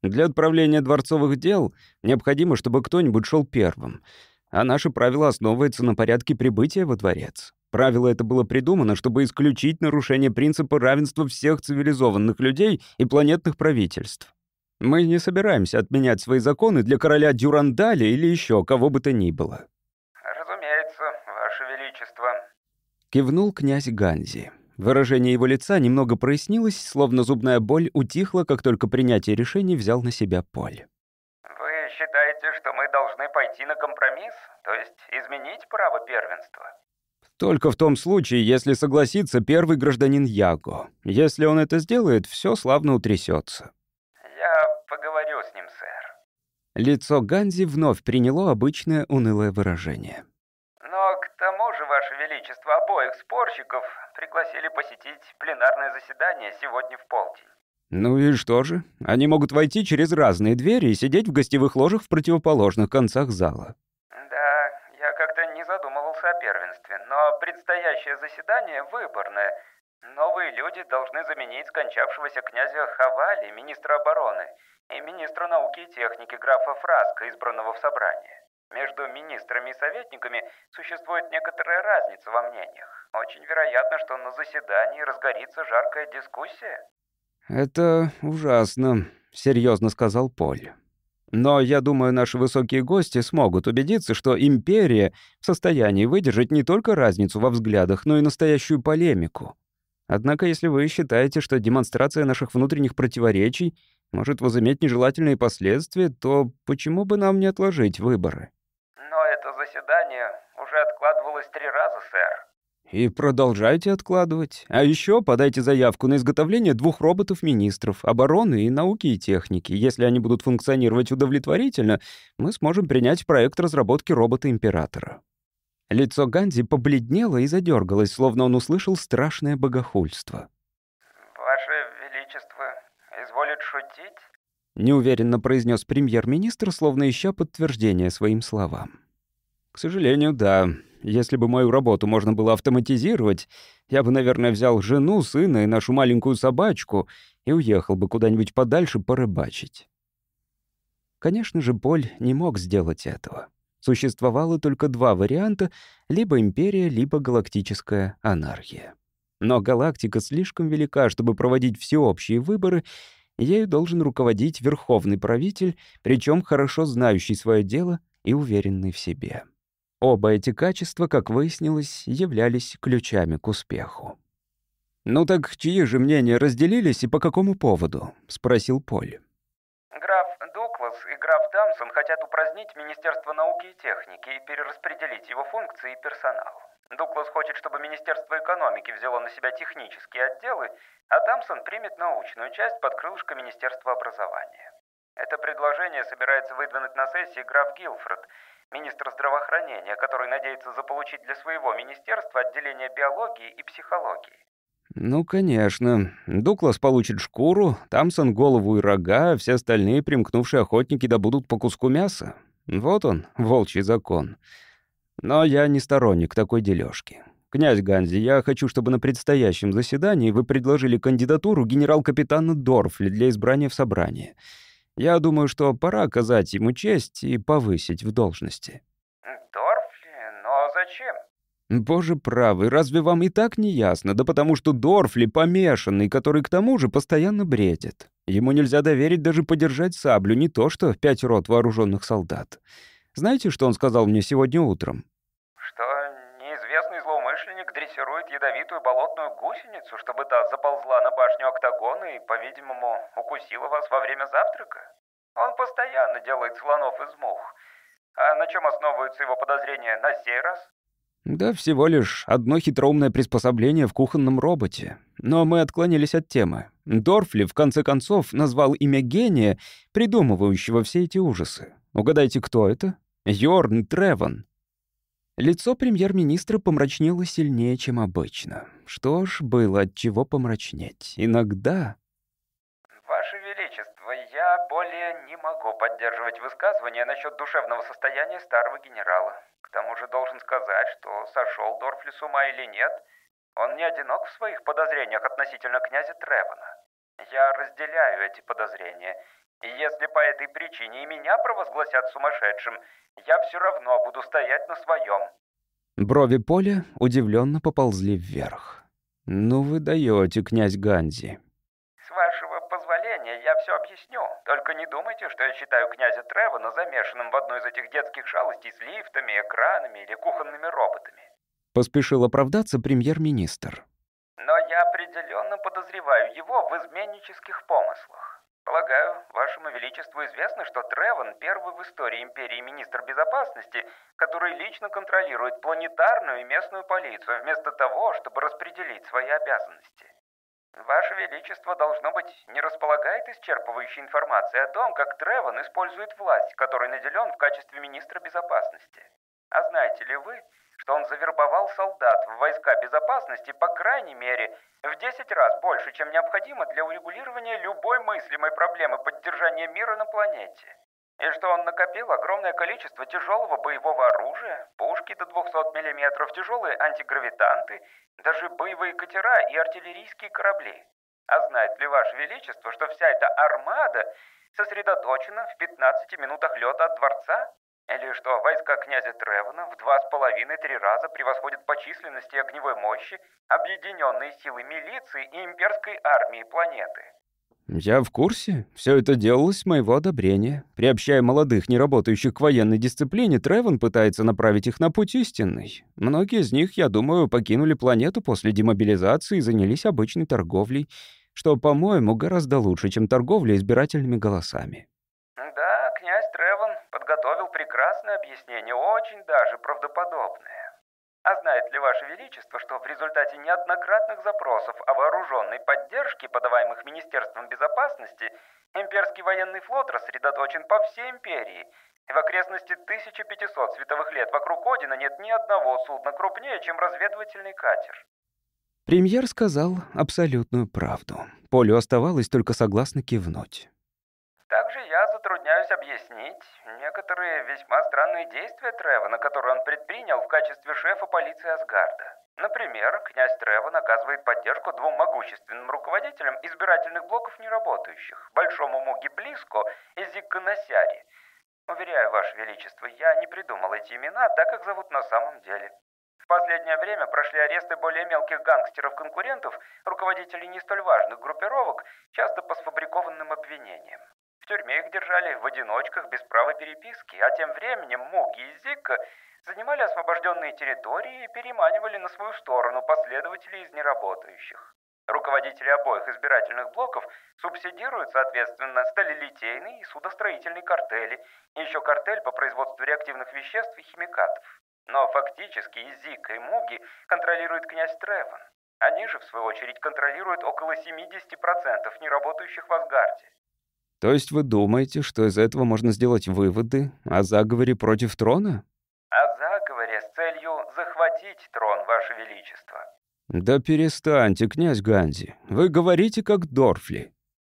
Для отправления дворцовых дел необходимо, чтобы кто-нибудь шел первым а наше правило основывается на порядке прибытия во дворец. Правило это было придумано, чтобы исключить нарушение принципа равенства всех цивилизованных людей и планетных правительств. Мы не собираемся отменять свои законы для короля Дюрандали или еще кого бы то ни было. «Разумеется, Ваше Величество», — кивнул князь Ганзи. Выражение его лица немного прояснилось, словно зубная боль утихла, как только принятие решений взял на себя Поль что мы должны пойти на компромисс, то есть изменить право первенства. Только в том случае, если согласится первый гражданин Яго. Если он это сделает, все славно утрясется. Я поговорю с ним, сэр. Лицо Ганзи вновь приняло обычное унылое выражение. Но к тому же, Ваше Величество, обоих спорщиков пригласили посетить пленарное заседание сегодня в полдень. Ну и что же? Они могут войти через разные двери и сидеть в гостевых ложах в противоположных концах зала. Да, я как-то не задумывался о первенстве, но предстоящее заседание выборное. Новые люди должны заменить скончавшегося князя Хавали, министра обороны, и министра науки и техники графа Фраска, избранного в собрании. Между министрами и советниками существует некоторая разница во мнениях. Очень вероятно, что на заседании разгорится жаркая дискуссия. «Это ужасно», — серьезно сказал Поль. «Но я думаю, наши высокие гости смогут убедиться, что империя в состоянии выдержать не только разницу во взглядах, но и настоящую полемику. Однако, если вы считаете, что демонстрация наших внутренних противоречий может возыметь нежелательные последствия, то почему бы нам не отложить выборы?» «Но это заседание уже откладывалось три раза, сэр», и продолжайте откладывать. А еще подайте заявку на изготовление двух роботов-министров обороны и науки и техники. Если они будут функционировать удовлетворительно, мы сможем принять проект разработки робота-императора». Лицо Ганди побледнело и задергалось, словно он услышал страшное богохульство. «Ваше Величество, изволит шутить?» — неуверенно произнес премьер-министр, словно ища подтверждение своим словам. К сожалению, да. Если бы мою работу можно было автоматизировать, я бы, наверное, взял жену, сына и нашу маленькую собачку и уехал бы куда-нибудь подальше порыбачить. Конечно же, Поль не мог сделать этого. Существовало только два варианта — либо империя, либо галактическая анархия. Но галактика слишком велика, чтобы проводить всеобщие выборы, ею должен руководить верховный правитель, причем хорошо знающий свое дело и уверенный в себе. Оба эти качества, как выяснилось, являлись ключами к успеху. «Ну так чьи же мнения разделились и по какому поводу?» — спросил Поль. «Граф Дуклас и граф Дамсон хотят упразднить Министерство науки и техники и перераспределить его функции и персонал. Дуклас хочет, чтобы Министерство экономики взяло на себя технические отделы, а Дамсон примет научную часть под крылышко Министерства образования. Это предложение собирается выдвинуть на сессии граф Гилфорд — Министр здравоохранения, который надеется заполучить для своего министерства отделение биологии и психологии. Ну, конечно. Дуклас получит шкуру, Тамсон — голову и рога, а все остальные примкнувшие охотники добудут по куску мяса. Вот он, волчий закон. Но я не сторонник такой дележки. «Князь Ганзи, я хочу, чтобы на предстоящем заседании вы предложили кандидатуру генерал-капитана Дорфли для избрания в собрании. Я думаю, что пора оказать ему честь и повысить в должности». «Дорфли? Но зачем?» «Боже правый, разве вам и так не ясно? Да потому что Дорфли помешанный, который к тому же постоянно бредит. Ему нельзя доверить даже подержать саблю, не то что пять рот вооруженных солдат. Знаете, что он сказал мне сегодня утром? дрессирует ядовитую болотную гусеницу, чтобы та заползла на башню октагона и, по-видимому, укусила вас во время завтрака? Он постоянно делает слонов из мух. А на чем основываются его подозрения на сей раз? Да всего лишь одно хитроумное приспособление в кухонном роботе. Но мы отклонились от темы. Дорфли, в конце концов, назвал имя гения, придумывающего все эти ужасы. Угадайте, кто это? Йорн Треван. Лицо премьер-министра помрачнело сильнее, чем обычно. Что ж, было от чего помрачнеть. Иногда... «Ваше Величество, я более не могу поддерживать высказывания насчет душевного состояния старого генерала. К тому же должен сказать, что сошел Дорфли с ума или нет, он не одинок в своих подозрениях относительно князя Тревана. Я разделяю эти подозрения если по этой причине меня провозгласят сумасшедшим, я все равно буду стоять на своем. Брови Поля удивленно поползли вверх. «Ну вы даете, князь Ганди». «С вашего позволения я все объясню. Только не думайте, что я считаю князя Тревана замешанным в одной из этих детских шалостей с лифтами, экранами или кухонными роботами». Поспешил оправдаться премьер-министр. «Но я определенно подозреваю его в изменнических помыслах. Полагаю, вашему величеству известно, что Треван – первый в истории империи министр безопасности, который лично контролирует планетарную и местную полицию, вместо того, чтобы распределить свои обязанности. Ваше Величество, должно быть, не располагает исчерпывающей информации о том, как Треван использует власть, которой наделен в качестве министра безопасности. А знаете ли вы, что он завербовал солдат в войска безопасности по крайней мере в 10 раз больше, чем необходимо для урегулирования любой мыслимой проблемы поддержания мира на планете. И что он накопил огромное количество тяжелого боевого оружия, пушки до 200 мм, тяжелые антигравитанты, даже боевые катера и артиллерийские корабли. А знает ли Ваше Величество, что вся эта армада сосредоточена в 15 минутах лета от дворца? или что войска князя Тревана в два с половиной три раза превосходят по численности огневой мощи объединенные силы милиции и имперской армии планеты. Я в курсе. Все это делалось с моего одобрения. Приобщая молодых, не работающих к военной дисциплине, Треван пытается направить их на путь истинный. Многие из них, я думаю, покинули планету после демобилизации и занялись обычной торговлей, что, по-моему, гораздо лучше, чем торговля избирательными голосами. объяснение очень даже правдоподобное. А знает ли Ваше Величество, что в результате неоднократных запросов о вооруженной поддержке, подаваемых Министерством безопасности, имперский военный флот рассредоточен по всей империи, и в окрестности 1500 световых лет вокруг Одина нет ни одного судна крупнее, чем разведывательный катер? Премьер сказал абсолютную правду. Полю оставалось только согласно кивнуть. Также я затрудняюсь объяснить, Некоторые весьма странные действия Тревана, которые он предпринял в качестве шефа полиции Асгарда. Например, князь Треван оказывает поддержку двум могущественным руководителям избирательных блоков неработающих, Большому Муги Близко и Зикканасяри. Уверяю, Ваше Величество, я не придумал эти имена, так как зовут на самом деле. В последнее время прошли аресты более мелких гангстеров-конкурентов, руководителей не столь важных группировок, часто по сфабрикованным обвинениям. В тюрьме их держали в одиночках без права переписки, а тем временем Муги и Зик занимали освобожденные территории и переманивали на свою сторону последователей из неработающих. Руководители обоих избирательных блоков субсидируют, соответственно, сталелитейный и судостроительный картели, и еще картель по производству реактивных веществ и химикатов. Но фактически и Зик, и Муги контролирует князь Треван. Они же, в свою очередь, контролируют около 70% неработающих в Асгарде. То есть вы думаете, что из этого можно сделать выводы о заговоре против трона? О заговоре с целью захватить трон, Ваше Величество. Да перестаньте, князь Ганди. Вы говорите, как Дорфли.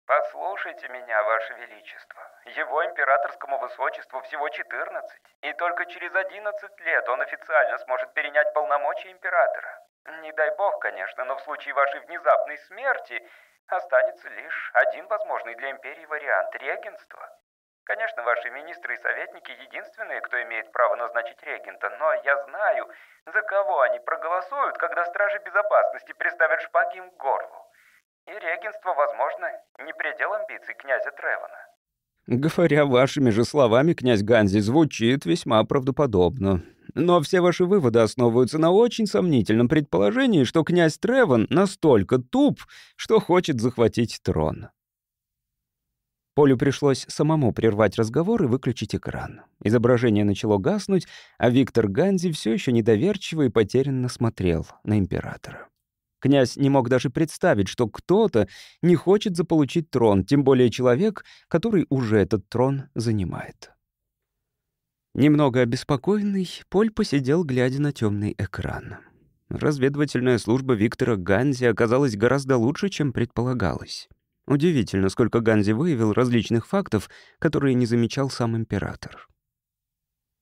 Послушайте меня, Ваше Величество. Его императорскому высочеству всего 14, и только через 11 лет он официально сможет перенять полномочия императора. Не дай бог, конечно, но в случае вашей внезапной смерти Останется лишь один возможный для империи вариант – регенство. Конечно, ваши министры и советники единственные, кто имеет право назначить регента, но я знаю, за кого они проголосуют, когда стражи безопасности приставят шпаги им к горлу. И регентство, возможно, не предел амбиций князя Тревана. Говоря вашими же словами, князь Ганзи звучит весьма правдоподобно. Но все ваши выводы основываются на очень сомнительном предположении, что князь Треван настолько туп, что хочет захватить трон. Полю пришлось самому прервать разговор и выключить экран. Изображение начало гаснуть, а Виктор Ганзи все еще недоверчиво и потерянно смотрел на императора. Князь не мог даже представить, что кто-то не хочет заполучить трон, тем более человек, который уже этот трон занимает. Немного обеспокоенный, Поль посидел, глядя на темный экран. Разведывательная служба Виктора Ганзи оказалась гораздо лучше, чем предполагалось. Удивительно, сколько Ганзи выявил различных фактов, которые не замечал сам император.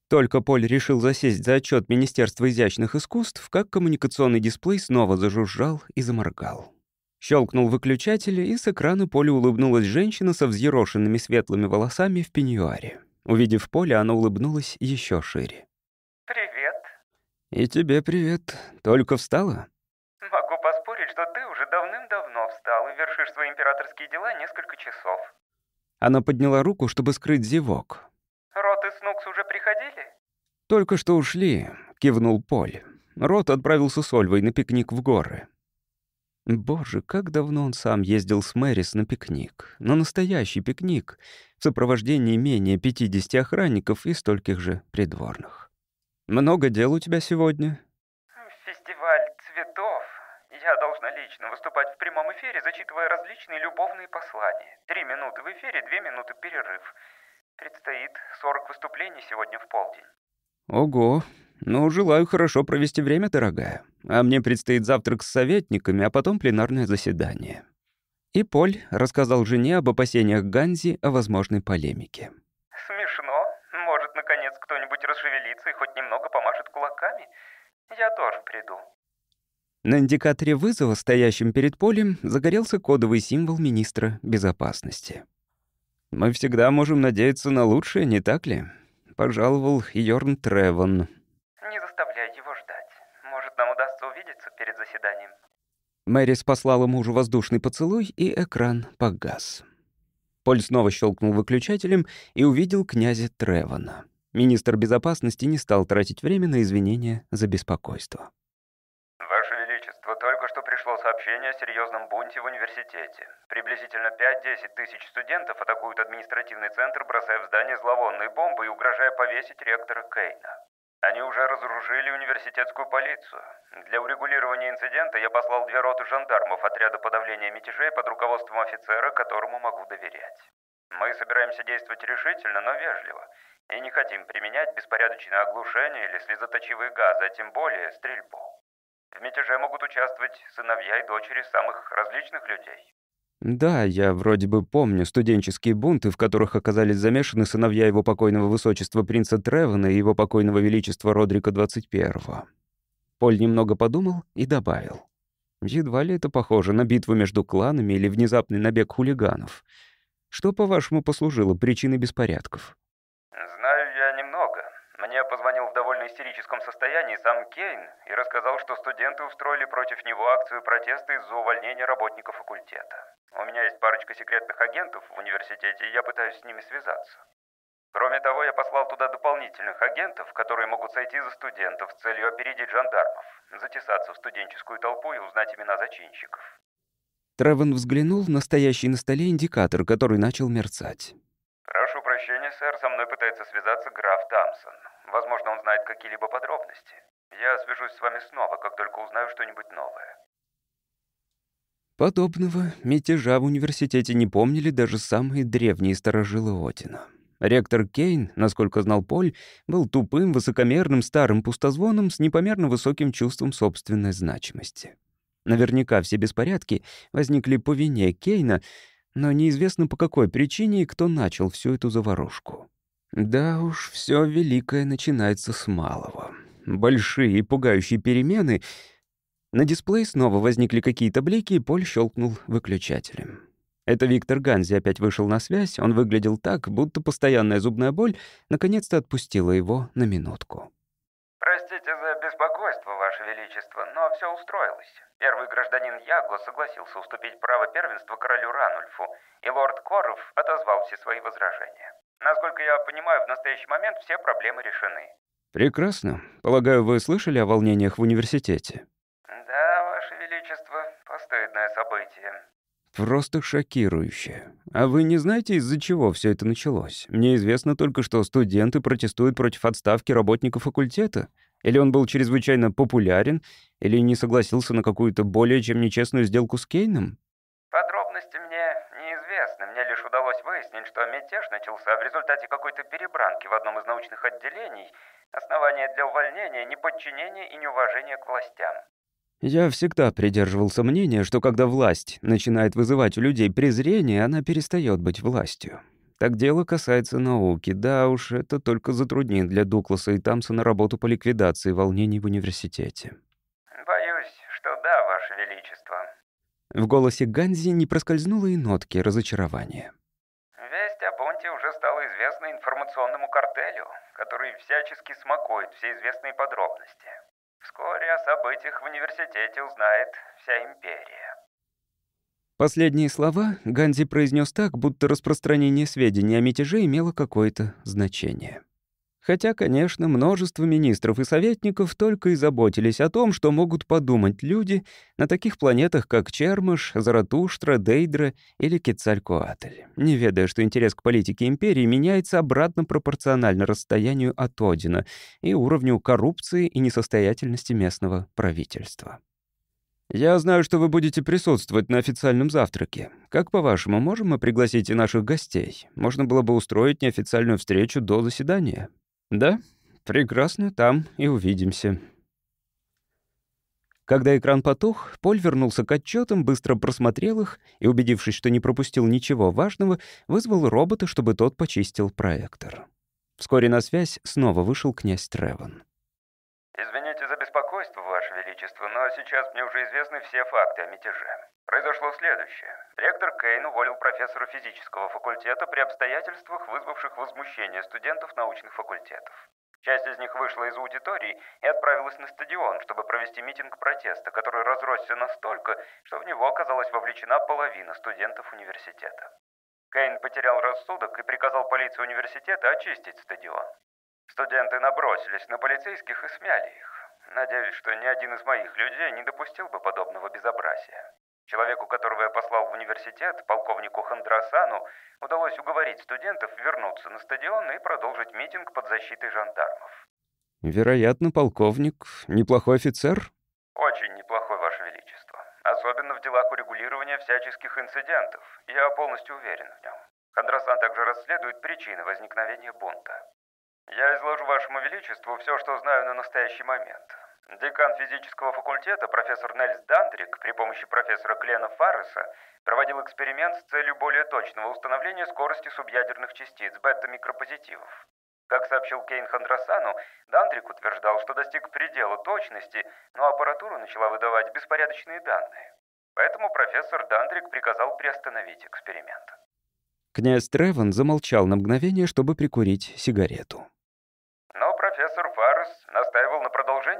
Только Поль решил засесть за отчет Министерства изящных искусств, как коммуникационный дисплей снова зажужжал и заморгал. Щелкнул выключатель, и с экрана Поле улыбнулась женщина со взъерошенными светлыми волосами в пеньюаре. Увидев поле, она улыбнулась еще шире. «Привет». «И тебе привет. Только встала?» «Могу поспорить, что ты уже давным-давно встал и вершишь свои императорские дела несколько часов». Она подняла руку, чтобы скрыть зевок. «Рот и Снукс уже приходили?» «Только что ушли», — кивнул Поль. Рот отправился с Ольвой на пикник в горы. Боже, как давно он сам ездил с Мэрис на пикник. На настоящий пикник. В сопровождении менее 50 охранников и стольких же придворных. Много дел у тебя сегодня? Фестиваль цветов. Я должна лично выступать в прямом эфире, зачитывая различные любовные послания. Три минуты в эфире, две минуты перерыв. Предстоит 40 выступлений сегодня в полдень. «Ого, ну, желаю хорошо провести время, дорогая. А мне предстоит завтрак с советниками, а потом пленарное заседание». И Поль рассказал жене об опасениях Ганзи о возможной полемике. «Смешно. Может, наконец кто-нибудь расшевелится и хоть немного помашет кулаками? Я тоже приду». На индикаторе вызова, стоящем перед Полем, загорелся кодовый символ министра безопасности. «Мы всегда можем надеяться на лучшее, не так ли?» пожаловал Йорн Треван. Не заставляй его ждать. Может, нам удастся увидеться перед заседанием. Мэрис послала мужу воздушный поцелуй, и экран погас. Поль снова щелкнул выключателем и увидел князя Тревана. Министр безопасности не стал тратить время на извинения за беспокойство. «Ваше Величество, только что пришло сообщение о серьезном бунте в университете. Приблизительно 5-10 тысяч студентов атакуют административный центр, бросая в здание зловонные бомбы и угрожая повесить ректора Кейна. Они уже разоружили университетскую полицию. Для урегулирования инцидента я послал две роты жандармов отряда подавления мятежей под руководством офицера, которому могу доверять. Мы собираемся действовать решительно, но вежливо. И не хотим применять беспорядочное оглушение или слезоточивые газы, а тем более стрельбу. В мятеже могут участвовать сыновья и дочери самых различных людей. Да, я вроде бы помню студенческие бунты, в которых оказались замешаны сыновья его покойного высочества принца Тревена и его покойного величества Родрика XXI. Поль немного подумал и добавил. Едва ли это похоже на битву между кланами или внезапный набег хулиганов. Что, по-вашему, послужило причиной беспорядков? национальной истерическом состоянии сам Кейн и рассказал, что студенты устроили против него акцию протеста из-за увольнения работников факультета. У меня есть парочка секретных агентов в университете, и я пытаюсь с ними связаться. Кроме того, я послал туда дополнительных агентов, которые могут сойти за студентов с целью опередить жандармов, затесаться в студенческую толпу и узнать имена зачинщиков. Треван взглянул в настоящий на столе индикатор, который начал мерцать. «Прошу прощения, сэр, со мной пытается связаться граф Тамсон. Возможно, он знает какие-либо подробности. Я свяжусь с вами снова, как только узнаю что-нибудь новое. Подобного мятежа в университете не помнили даже самые древние сторожилы Отина. Ректор Кейн, насколько знал Поль, был тупым, высокомерным, старым пустозвоном с непомерно высоким чувством собственной значимости. Наверняка все беспорядки возникли по вине Кейна, но неизвестно по какой причине и кто начал всю эту заварушку. Да уж, все великое начинается с малого. Большие и пугающие перемены. На дисплее снова возникли какие-то блики, и Поль щелкнул выключателем. Это Виктор Ганзи опять вышел на связь. Он выглядел так, будто постоянная зубная боль наконец-то отпустила его на минутку. «Простите за беспокойство, Ваше Величество, но все устроилось. Первый гражданин Яго согласился уступить право первенства королю Ранульфу, и лорд Коров отозвал все свои возражения. Насколько я понимаю, в настоящий момент все проблемы решены. Прекрасно. Полагаю, вы слышали о волнениях в университете? Да, Ваше Величество, постоянное событие. Просто шокирующее. А вы не знаете, из-за чего все это началось? Мне известно только, что студенты протестуют против отставки работника факультета. Или он был чрезвычайно популярен, или не согласился на какую-то более чем нечестную сделку с Кейном. удалось выяснить, что мятеж начался в результате какой-то перебранки в одном из научных отделений. Основания для увольнения – неподчинения и неуважения к властям. Я всегда придерживался мнения, что когда власть начинает вызывать у людей презрение, она перестает быть властью. Так дело касается науки. Да уж, это только затруднит для Дукласа и Тамсона работу по ликвидации волнений в университете. Боюсь, что да, Ваше Величество. В голосе Ганзи не проскользнуло и нотки разочарования новости Бонти уже стала известна информационному картелю, который всячески смакует все известные подробности. Вскоре о событиях в университете узнает вся империя. Последние слова Ганди произнес так, будто распространение сведений о мятеже имело какое-то значение. Хотя, конечно, множество министров и советников только и заботились о том, что могут подумать люди на таких планетах, как Чермаш, Заратуштра, Дейдра или Кецалькоатль, не ведая, что интерес к политике империи меняется обратно пропорционально расстоянию от Одина и уровню коррупции и несостоятельности местного правительства. «Я знаю, что вы будете присутствовать на официальном завтраке. Как, по-вашему, можем мы пригласить и наших гостей? Можно было бы устроить неофициальную встречу до заседания», да, прекрасно, там и увидимся. Когда экран потух, Поль вернулся к отчетам, быстро просмотрел их и, убедившись, что не пропустил ничего важного, вызвал робота, чтобы тот почистил проектор. Вскоре на связь снова вышел князь Треван. «Извините за беспокойство, Ваше Величество, но сейчас мне уже известны все факты о мятеже. Произошло следующее. Ректор Кейн уволил профессора физического факультета при обстоятельствах, вызвавших возмущение студентов научных факультетов. Часть из них вышла из аудитории и отправилась на стадион, чтобы провести митинг протеста, который разросся настолько, что в него оказалась вовлечена половина студентов университета. Кейн потерял рассудок и приказал полиции университета очистить стадион. Студенты набросились на полицейских и смяли их. Надеюсь, что ни один из моих людей не допустил бы подобного безобразия. Человеку, которого я послал в университет, полковнику Хандрасану, удалось уговорить студентов вернуться на стадион и продолжить митинг под защитой жандармов. Вероятно, полковник неплохой офицер. Очень неплохой, Ваше Величество. Особенно в делах урегулирования всяческих инцидентов. Я полностью уверен в нем. Хандрасан также расследует причины возникновения бунта. Я изложу Вашему Величеству все, что знаю на настоящий момент. Декан физического факультета профессор Нельс Дандрик при помощи профессора Клена Фарреса проводил эксперимент с целью более точного установления скорости субъядерных частиц бета-микропозитивов. Как сообщил Кейн Хандрасану, Дандрик утверждал, что достиг предела точности, но аппаратура начала выдавать беспорядочные данные. Поэтому профессор Дандрик приказал приостановить эксперимент. Князь Треван замолчал на мгновение, чтобы прикурить сигарету. Но профессор Фаррес настаивал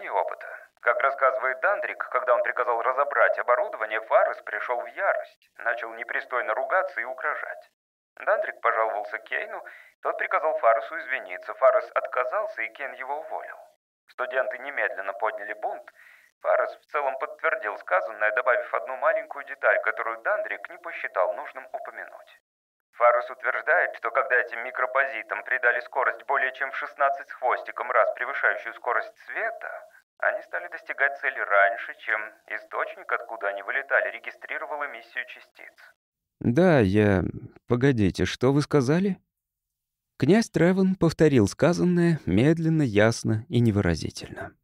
создании опыта. Как рассказывает Дандрик, когда он приказал разобрать оборудование, Фарес пришел в ярость, начал непристойно ругаться и угрожать. Дандрик пожаловался Кейну, тот приказал Фаресу извиниться. Фарес отказался, и Кейн его уволил. Студенты немедленно подняли бунт. Фарес в целом подтвердил сказанное, добавив одну маленькую деталь, которую Дандрик не посчитал нужным упомянуть. Фарус утверждает, что когда этим микропозитам придали скорость более чем в 16 хвостиком раз превышающую скорость света, они стали достигать цели раньше, чем источник, откуда они вылетали, регистрировал эмиссию частиц. «Да, я... Погодите, что вы сказали?» Князь Тревен повторил сказанное медленно, ясно и невыразительно.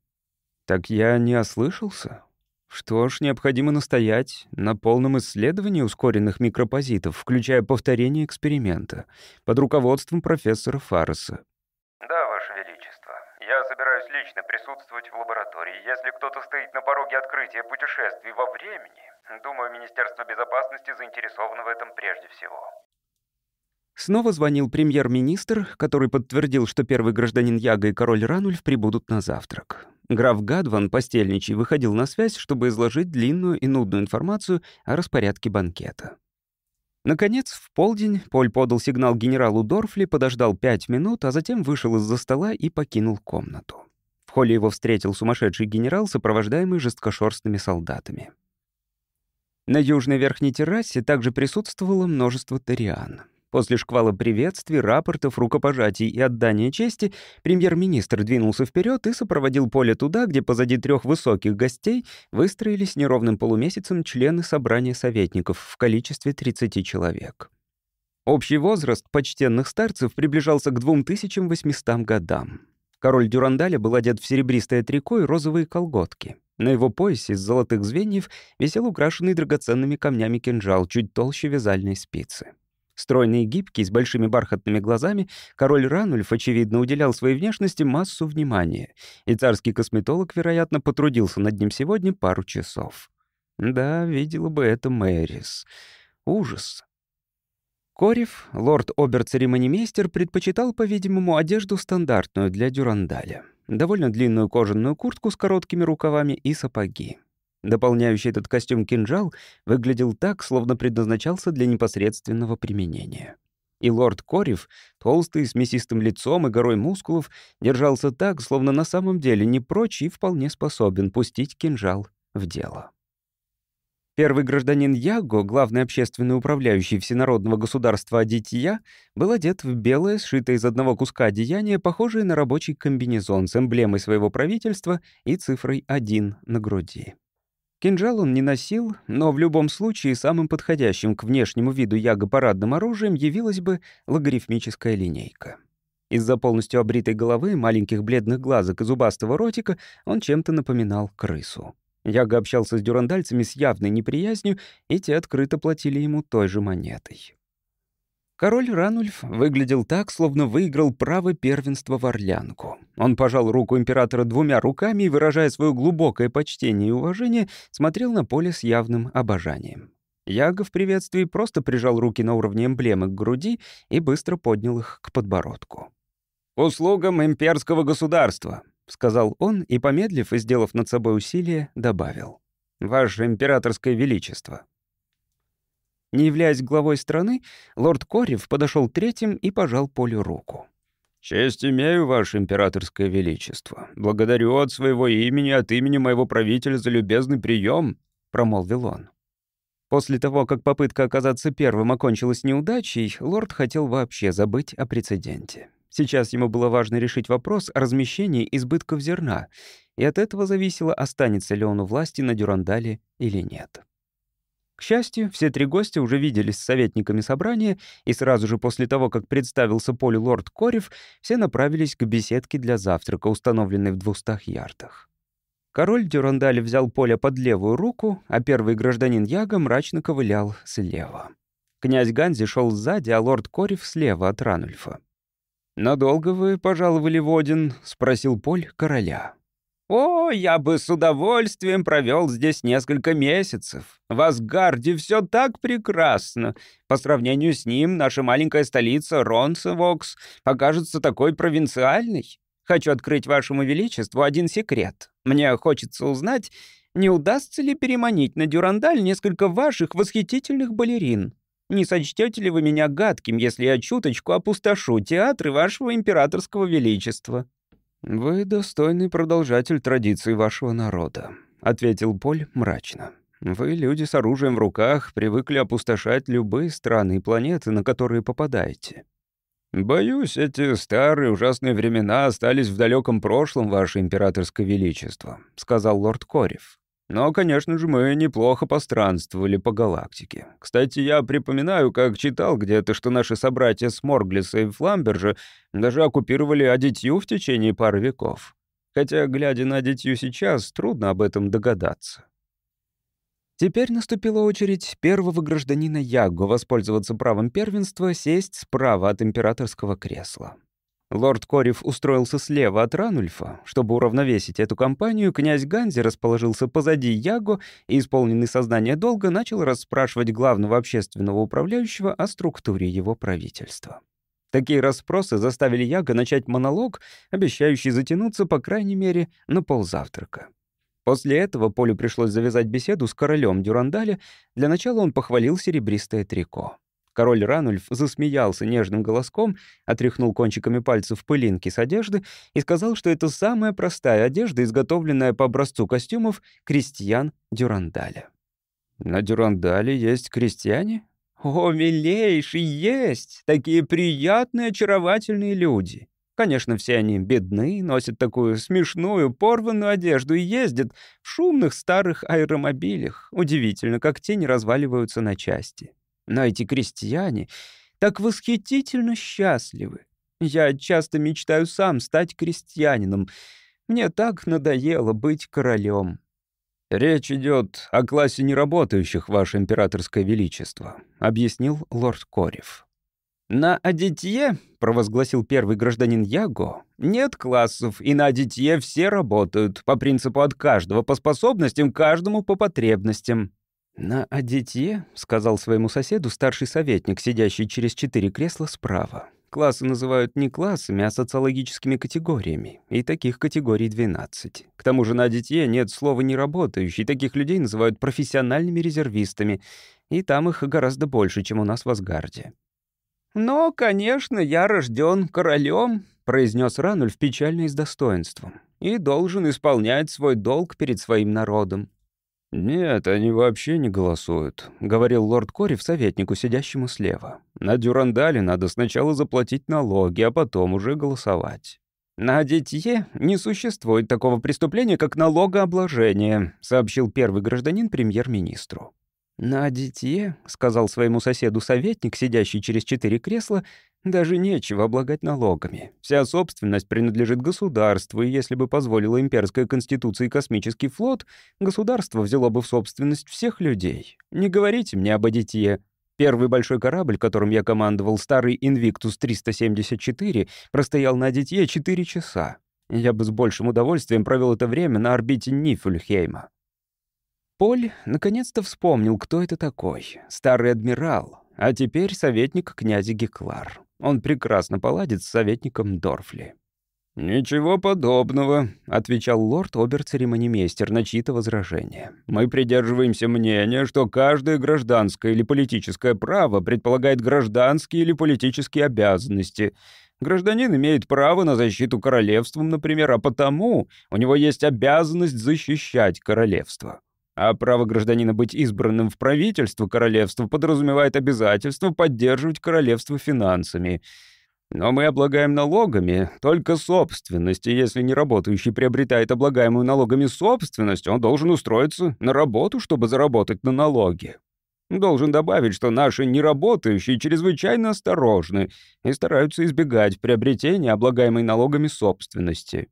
«Так я не ослышался?» Что ж, необходимо настоять на полном исследовании ускоренных микропозитов, включая повторение эксперимента, под руководством профессора Фареса. Да, Ваше Величество. Я собираюсь лично присутствовать в лаборатории. Если кто-то стоит на пороге открытия путешествий во времени, думаю, Министерство безопасности заинтересовано в этом прежде всего. Снова звонил премьер-министр, который подтвердил, что первый гражданин Яга и король Рануль прибудут на завтрак. Граф Гадван, постельничий, выходил на связь, чтобы изложить длинную и нудную информацию о распорядке банкета. Наконец, в полдень Поль подал сигнал генералу Дорфли, подождал пять минут, а затем вышел из-за стола и покинул комнату. В холле его встретил сумасшедший генерал, сопровождаемый жесткошерстными солдатами. На южной верхней террасе также присутствовало множество тариан. После шквала приветствий, рапортов, рукопожатий и отдания чести премьер-министр двинулся вперед и сопроводил поле туда, где позади трех высоких гостей выстроились неровным полумесяцем члены собрания советников в количестве 30 человек. Общий возраст почтенных старцев приближался к 2800 годам. Король Дюрандаля был одет в серебристое трико и розовые колготки. На его поясе из золотых звеньев висел украшенный драгоценными камнями кинжал, чуть толще вязальной спицы. Стройный и гибкий, с большими бархатными глазами, король Ранульф, очевидно, уделял своей внешности массу внимания, и царский косметолог, вероятно, потрудился над ним сегодня пару часов. Да, видела бы это Мэрис. Ужас. Кориф, лорд обер-церемонимейстер, предпочитал, по-видимому, одежду стандартную для дюрандаля. Довольно длинную кожаную куртку с короткими рукавами и сапоги. Дополняющий этот костюм кинжал выглядел так, словно предназначался для непосредственного применения. И лорд Корев, толстый, с мясистым лицом и горой мускулов, держался так, словно на самом деле не прочь и вполне способен пустить кинжал в дело. Первый гражданин Яго, главный общественный управляющий Всенародного государства Адития, был одет в белое, сшитое из одного куска одеяния, похожее на рабочий комбинезон с эмблемой своего правительства и цифрой 1 на груди. Кинжал он не носил, но в любом случае самым подходящим к внешнему виду яга парадным оружием явилась бы логарифмическая линейка. Из-за полностью обритой головы, маленьких бледных глазок и зубастого ротика он чем-то напоминал крысу. Яга общался с дюрандальцами с явной неприязнью, и те открыто платили ему той же монетой. Король Ранульф выглядел так, словно выиграл право первенства в Орлянку. Он пожал руку императора двумя руками и, выражая свое глубокое почтение и уважение, смотрел на поле с явным обожанием. Яга в приветствии просто прижал руки на уровне эмблемы к груди и быстро поднял их к подбородку. «Услугам имперского государства», — сказал он и, помедлив и сделав над собой усилие, добавил. «Ваше императорское величество». Не являясь главой страны, лорд Корев подошел третьим и пожал Полю руку. «Честь имею, Ваше Императорское Величество. Благодарю от своего имени, от имени моего правителя за любезный прием», — промолвил он. После того, как попытка оказаться первым окончилась неудачей, лорд хотел вообще забыть о прецеденте. Сейчас ему было важно решить вопрос о размещении избытков зерна, и от этого зависело, останется ли он у власти на Дюрандале или нет. К счастью, все три гостя уже виделись с советниками собрания, и сразу же после того, как представился Поли Лорд Корев, все направились к беседке для завтрака, установленной в двухстах ярдах. Король Дюрандаль взял Поля под левую руку, а первый гражданин Яга мрачно ковылял слева. Князь Ганзи шел сзади, а лорд Корев слева от Ранульфа. «Надолго вы пожаловали в Один?» — спросил Поль короля. О, я бы с удовольствием провел здесь несколько месяцев. В Асгарде все так прекрасно. По сравнению с ним, наша маленькая столица Ронсевокс покажется такой провинциальной. Хочу открыть вашему величеству один секрет. Мне хочется узнать, не удастся ли переманить на Дюрандаль несколько ваших восхитительных балерин. Не сочтете ли вы меня гадким, если я чуточку опустошу театры вашего императорского величества?» «Вы достойный продолжатель традиций вашего народа», — ответил Поль мрачно. «Вы, люди с оружием в руках, привыкли опустошать любые страны и планеты, на которые попадаете. Боюсь, эти старые ужасные времена остались в далеком прошлом, ваше императорское величество», — сказал лорд Кориф. Но, конечно же, мы неплохо постранствовали по галактике. Кстати, я припоминаю, как читал где-то, что наши собратья Сморглиса и Фламбержа даже оккупировали Адитью в течение пары веков. Хотя, глядя на Адитью сейчас, трудно об этом догадаться. Теперь наступила очередь первого гражданина Яго воспользоваться правом первенства сесть справа от императорского кресла. Лорд Кориф устроился слева от Ранульфа. Чтобы уравновесить эту компанию, князь Ганзи расположился позади Яго и, исполненный сознания долга, начал расспрашивать главного общественного управляющего о структуре его правительства. Такие расспросы заставили Яго начать монолог, обещающий затянуться, по крайней мере, на ползавтрака. После этого Полю пришлось завязать беседу с королем Дюрандаля. Для начала он похвалил серебристое трико. Король Ранульф засмеялся нежным голоском, отряхнул кончиками пальцев пылинки с одежды и сказал, что это самая простая одежда, изготовленная по образцу костюмов крестьян Дюрандаля. «На Дюрандале есть крестьяне?» «О, милейший, есть! Такие приятные, очаровательные люди!» Конечно, все они бедны, носят такую смешную, порванную одежду и ездят в шумных старых аэромобилях. Удивительно, как тени разваливаются на части. Но эти крестьяне так восхитительно счастливы. Я часто мечтаю сам стать крестьянином. Мне так надоело быть королем. «Речь идет о классе неработающих, Ваше Императорское Величество», — объяснил лорд Корев. «На Адитье», — провозгласил первый гражданин Яго, — «нет классов, и на Адитье все работают, по принципу от каждого по способностям, каждому по потребностям. «На Адитье», — сказал своему соседу старший советник, сидящий через четыре кресла справа. Классы называют не классами, а социологическими категориями. И таких категорий 12. К тому же на дитье нет слова «не работающий». Таких людей называют профессиональными резервистами. И там их гораздо больше, чем у нас в Асгарде. «Но, конечно, я рожден королем», — произнес Ранульф печально и с достоинством. «И должен исполнять свой долг перед своим народом. «Нет, они вообще не голосуют», — говорил лорд Корев советнику, сидящему слева. «На Дюрандале надо сначала заплатить налоги, а потом уже голосовать». «На Дитье не существует такого преступления, как налогообложение», — сообщил первый гражданин премьер-министру. «На Дитье», — сказал своему соседу советник, сидящий через четыре кресла, — даже нечего облагать налогами. Вся собственность принадлежит государству, и если бы позволила имперская конституция и космический флот, государство взяло бы в собственность всех людей. Не говорите мне об Адитье. Первый большой корабль, которым я командовал, старый «Инвиктус-374», простоял на Адитье 4 часа. Я бы с большим удовольствием провел это время на орбите Нифльхейма. Поль наконец-то вспомнил, кто это такой. Старый адмирал, а теперь советник князя Геклар. Он прекрасно поладит с советником Дорфли». «Ничего подобного», — отвечал лорд обер-церемонимейстер на чьи-то возражения. «Мы придерживаемся мнения, что каждое гражданское или политическое право предполагает гражданские или политические обязанности. Гражданин имеет право на защиту королевством, например, а потому у него есть обязанность защищать королевство. А право гражданина быть избранным в правительство королевства подразумевает обязательство поддерживать королевство финансами. Но мы облагаем налогами только собственность, и если неработающий приобретает облагаемую налогами собственность, он должен устроиться на работу, чтобы заработать на налоги. Должен добавить, что наши неработающие чрезвычайно осторожны и стараются избегать приобретения облагаемой налогами собственности.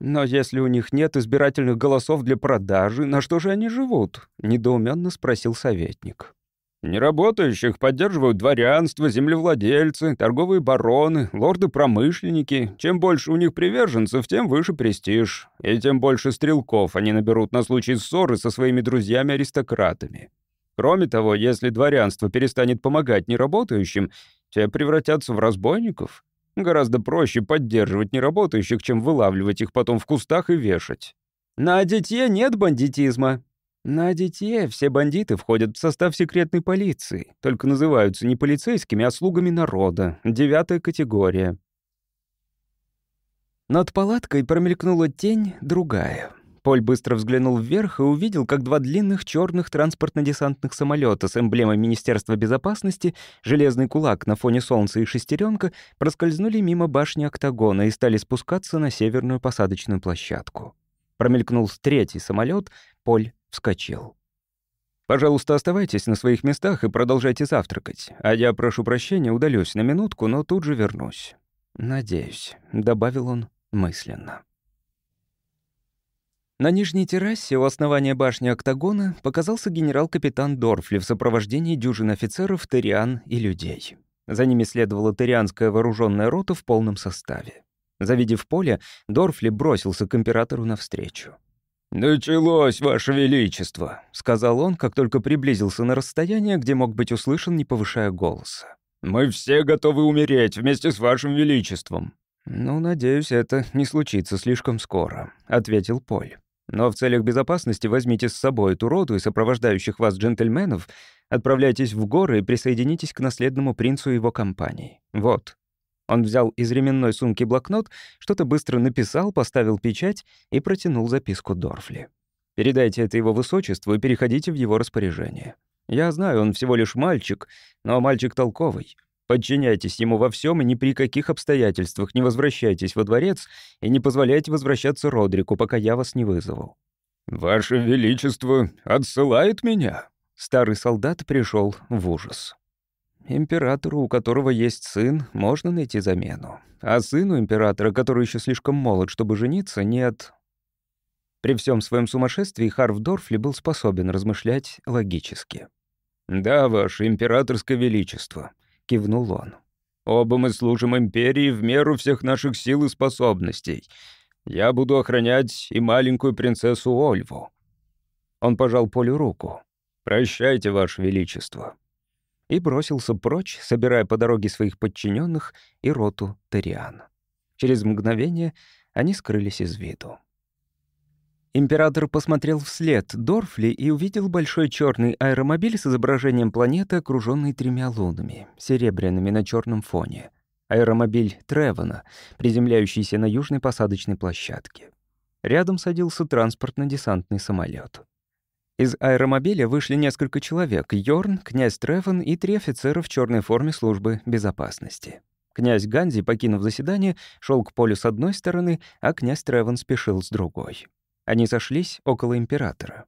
Но если у них нет избирательных голосов для продажи, на что же они живут?» — недоуменно спросил советник. «Неработающих поддерживают дворянство, землевладельцы, торговые бароны, лорды-промышленники. Чем больше у них приверженцев, тем выше престиж. И тем больше стрелков они наберут на случай ссоры со своими друзьями-аристократами. Кроме того, если дворянство перестанет помогать неработающим, те превратятся в разбойников. Гораздо проще поддерживать неработающих, чем вылавливать их потом в кустах и вешать. На дитье нет бандитизма. На дитье все бандиты входят в состав секретной полиции, только называются не полицейскими, а слугами народа. Девятая категория. Над палаткой промелькнула тень другая — Поль быстро взглянул вверх и увидел, как два длинных черных транспортно-десантных самолета с эмблемой Министерства безопасности, железный кулак на фоне солнца и шестеренка проскользнули мимо башни октагона и стали спускаться на северную посадочную площадку. Промелькнул третий самолет, Поль вскочил. «Пожалуйста, оставайтесь на своих местах и продолжайте завтракать. А я, прошу прощения, удалюсь на минутку, но тут же вернусь». «Надеюсь», — добавил он мысленно. На нижней террасе у основания башни Октагона показался генерал-капитан Дорфли в сопровождении дюжин офицеров, Териан и людей. За ними следовала Терианская вооруженная рота в полном составе. Завидев поле, Дорфли бросился к императору навстречу. «Началось, Ваше Величество», — сказал он, как только приблизился на расстояние, где мог быть услышан, не повышая голоса. «Мы все готовы умереть вместе с Вашим Величеством». «Ну, надеюсь, это не случится слишком скоро», — ответил Поль. Но в целях безопасности возьмите с собой эту роту и сопровождающих вас джентльменов, отправляйтесь в горы и присоединитесь к наследному принцу и его компании. Вот». Он взял из ременной сумки блокнот, что-то быстро написал, поставил печать и протянул записку Дорфли. «Передайте это его высочеству и переходите в его распоряжение. Я знаю, он всего лишь мальчик, но мальчик толковый подчиняйтесь ему во всем и ни при каких обстоятельствах не возвращайтесь во дворец и не позволяйте возвращаться Родрику, пока я вас не вызову». «Ваше Величество отсылает меня?» Старый солдат пришел в ужас. Императору, у которого есть сын, можно найти замену. А сыну императора, который еще слишком молод, чтобы жениться, нет. При всем своем сумасшествии Харв Дорфли был способен размышлять логически. «Да, ваше императорское величество», — кивнул он. «Оба мы служим империи в меру всех наших сил и способностей. Я буду охранять и маленькую принцессу Ольву». Он пожал Полю руку. «Прощайте, Ваше Величество». И бросился прочь, собирая по дороге своих подчиненных и роту Ториан. Через мгновение они скрылись из виду. Император посмотрел вслед Дорфли и увидел большой черный аэромобиль с изображением планеты, окруженной тремя лунами, серебряными на черном фоне. Аэромобиль Тревана, приземляющийся на южной посадочной площадке. Рядом садился транспортно-десантный самолет. Из аэромобиля вышли несколько человек — Йорн, князь Треван и три офицера в черной форме службы безопасности. Князь Ганзи, покинув заседание, шел к полю с одной стороны, а князь Треван спешил с другой. Они сошлись около императора.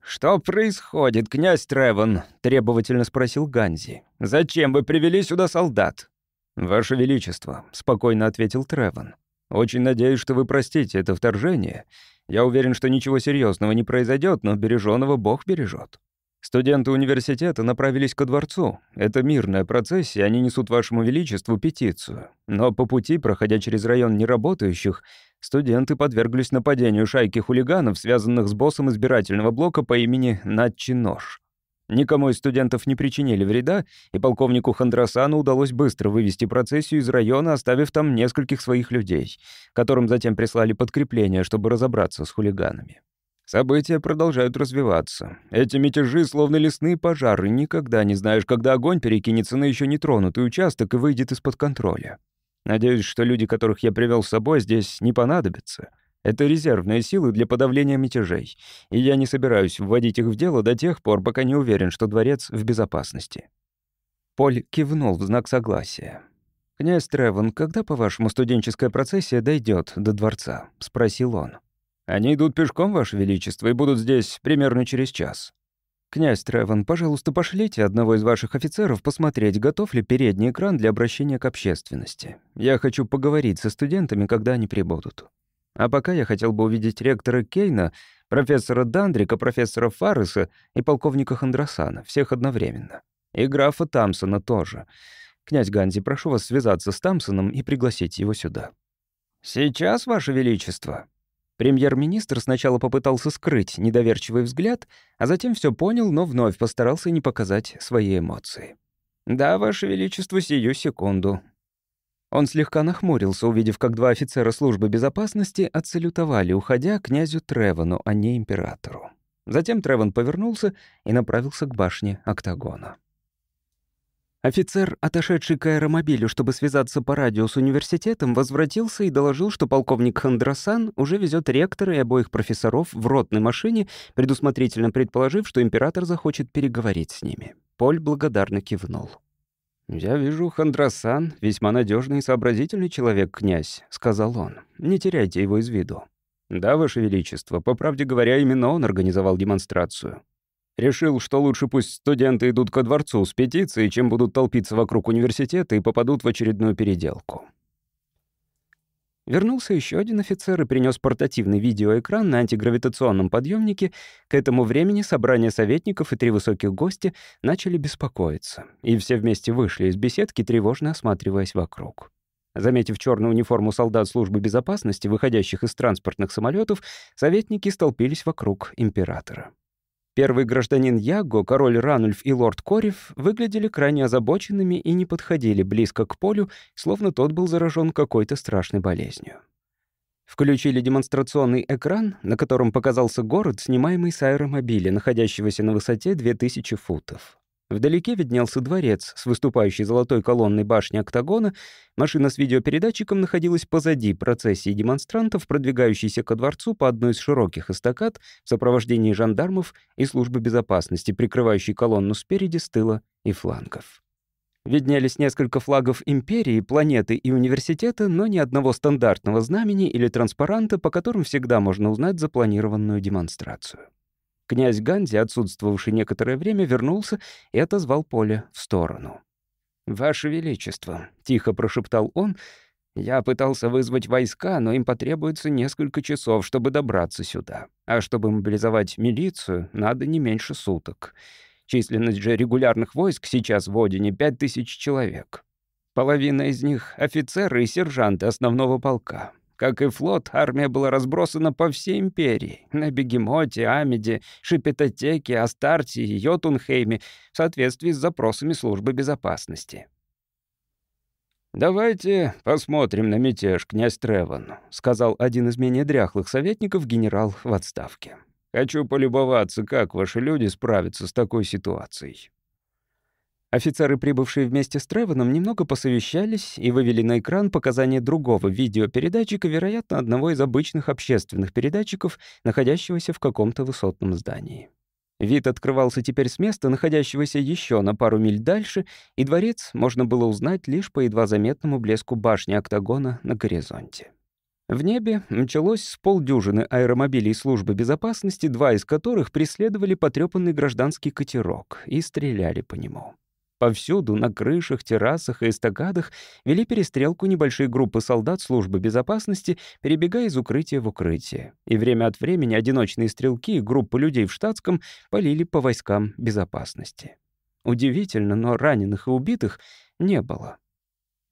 «Что происходит, князь Тревон? — требовательно спросил Ганзи. «Зачем вы привели сюда солдат?» «Ваше Величество», — спокойно ответил Тревон. «Очень надеюсь, что вы простите это вторжение. Я уверен, что ничего серьезного не произойдет, но береженного Бог бережет. Студенты университета направились ко дворцу. Это мирная процессия, они несут вашему величеству петицию. Но по пути, проходя через район неработающих, студенты подверглись нападению шайки хулиганов, связанных с боссом избирательного блока по имени Натчи Нож. Никому из студентов не причинили вреда, и полковнику Хандрасану удалось быстро вывести процессию из района, оставив там нескольких своих людей, которым затем прислали подкрепление, чтобы разобраться с хулиганами. События продолжают развиваться. Эти мятежи, словно лесные пожары, никогда не знаешь, когда огонь перекинется на еще нетронутый участок и выйдет из-под контроля. Надеюсь, что люди, которых я привел с собой, здесь не понадобятся. Это резервные силы для подавления мятежей, и я не собираюсь вводить их в дело до тех пор, пока не уверен, что дворец в безопасности». Поль кивнул в знак согласия. «Князь Тревон, когда, по-вашему, студенческая процессия дойдет до дворца?» — спросил он. Они идут пешком, Ваше Величество, и будут здесь примерно через час. Князь Треван, пожалуйста, пошлите одного из ваших офицеров посмотреть, готов ли передний экран для обращения к общественности. Я хочу поговорить со студентами, когда они прибудут. А пока я хотел бы увидеть ректора Кейна, профессора Дандрика, профессора Фарреса и полковника Хандрасана, всех одновременно. И графа Тамсона тоже. Князь Ганзи, прошу вас связаться с Тамсоном и пригласить его сюда. «Сейчас, Ваше Величество», Премьер-министр сначала попытался скрыть недоверчивый взгляд, а затем все понял, но вновь постарался не показать свои эмоции. «Да, Ваше Величество, сию секунду». Он слегка нахмурился, увидев, как два офицера службы безопасности отсалютовали, уходя князю Тревану, а не императору. Затем Треван повернулся и направился к башне Октагона. Офицер, отошедший к аэромобилю, чтобы связаться по радио с университетом, возвратился и доложил, что полковник Хандрасан уже везет ректора и обоих профессоров в ротной машине, предусмотрительно предположив, что император захочет переговорить с ними. Поль благодарно кивнул. «Я вижу, Хандрасан — весьма надежный и сообразительный человек, князь», — сказал он. «Не теряйте его из виду». «Да, Ваше Величество, по правде говоря, именно он организовал демонстрацию. Решил, что лучше пусть студенты идут ко дворцу с петицией, чем будут толпиться вокруг университета и попадут в очередную переделку. Вернулся еще один офицер и принес портативный видеоэкран на антигравитационном подъемнике. К этому времени собрание советников и три высоких гостя начали беспокоиться, и все вместе вышли из беседки, тревожно осматриваясь вокруг. Заметив черную униформу солдат службы безопасности, выходящих из транспортных самолетов, советники столпились вокруг императора. Первый гражданин Яго, король Ранульф и лорд Кориф выглядели крайне озабоченными и не подходили близко к полю, словно тот был заражен какой-то страшной болезнью. Включили демонстрационный экран, на котором показался город, снимаемый с аэромобиля, находящегося на высоте 2000 футов. Вдалеке виднелся дворец с выступающей золотой колонной башни октагона. Машина с видеопередатчиком находилась позади процессии демонстрантов, продвигающейся ко дворцу по одной из широких эстакад в сопровождении жандармов и службы безопасности, прикрывающей колонну спереди, с тыла и флангов. Виднелись несколько флагов империи, планеты и университета, но ни одного стандартного знамени или транспаранта, по которым всегда можно узнать запланированную демонстрацию. Князь Ганди, отсутствовавший некоторое время, вернулся и отозвал поле в сторону. «Ваше Величество», — тихо прошептал он, — «я пытался вызвать войска, но им потребуется несколько часов, чтобы добраться сюда. А чтобы мобилизовать милицию, надо не меньше суток. Численность же регулярных войск сейчас в Одине — пять тысяч человек. Половина из них — офицеры и сержанты основного полка как и флот, армия была разбросана по всей империи, на Бегемоте, Амиде, Шипетотеке, Астарте и Йотунхейме в соответствии с запросами службы безопасности. «Давайте посмотрим на мятеж, князь Треван», — сказал один из менее дряхлых советников генерал в отставке. «Хочу полюбоваться, как ваши люди справятся с такой ситуацией». Офицеры, прибывшие вместе с Тревоном, немного посовещались и вывели на экран показания другого видеопередатчика, вероятно, одного из обычных общественных передатчиков, находящегося в каком-то высотном здании. Вид открывался теперь с места, находящегося еще на пару миль дальше, и дворец можно было узнать лишь по едва заметному блеску башни октагона на горизонте. В небе началось с полдюжины аэромобилей службы безопасности, два из которых преследовали потрепанный гражданский катерок и стреляли по нему. Повсюду, на крышах, террасах и эстакадах, вели перестрелку небольшие группы солдат службы безопасности, перебегая из укрытия в укрытие. И время от времени одиночные стрелки и группы людей в штатском полили по войскам безопасности. Удивительно, но раненых и убитых не было.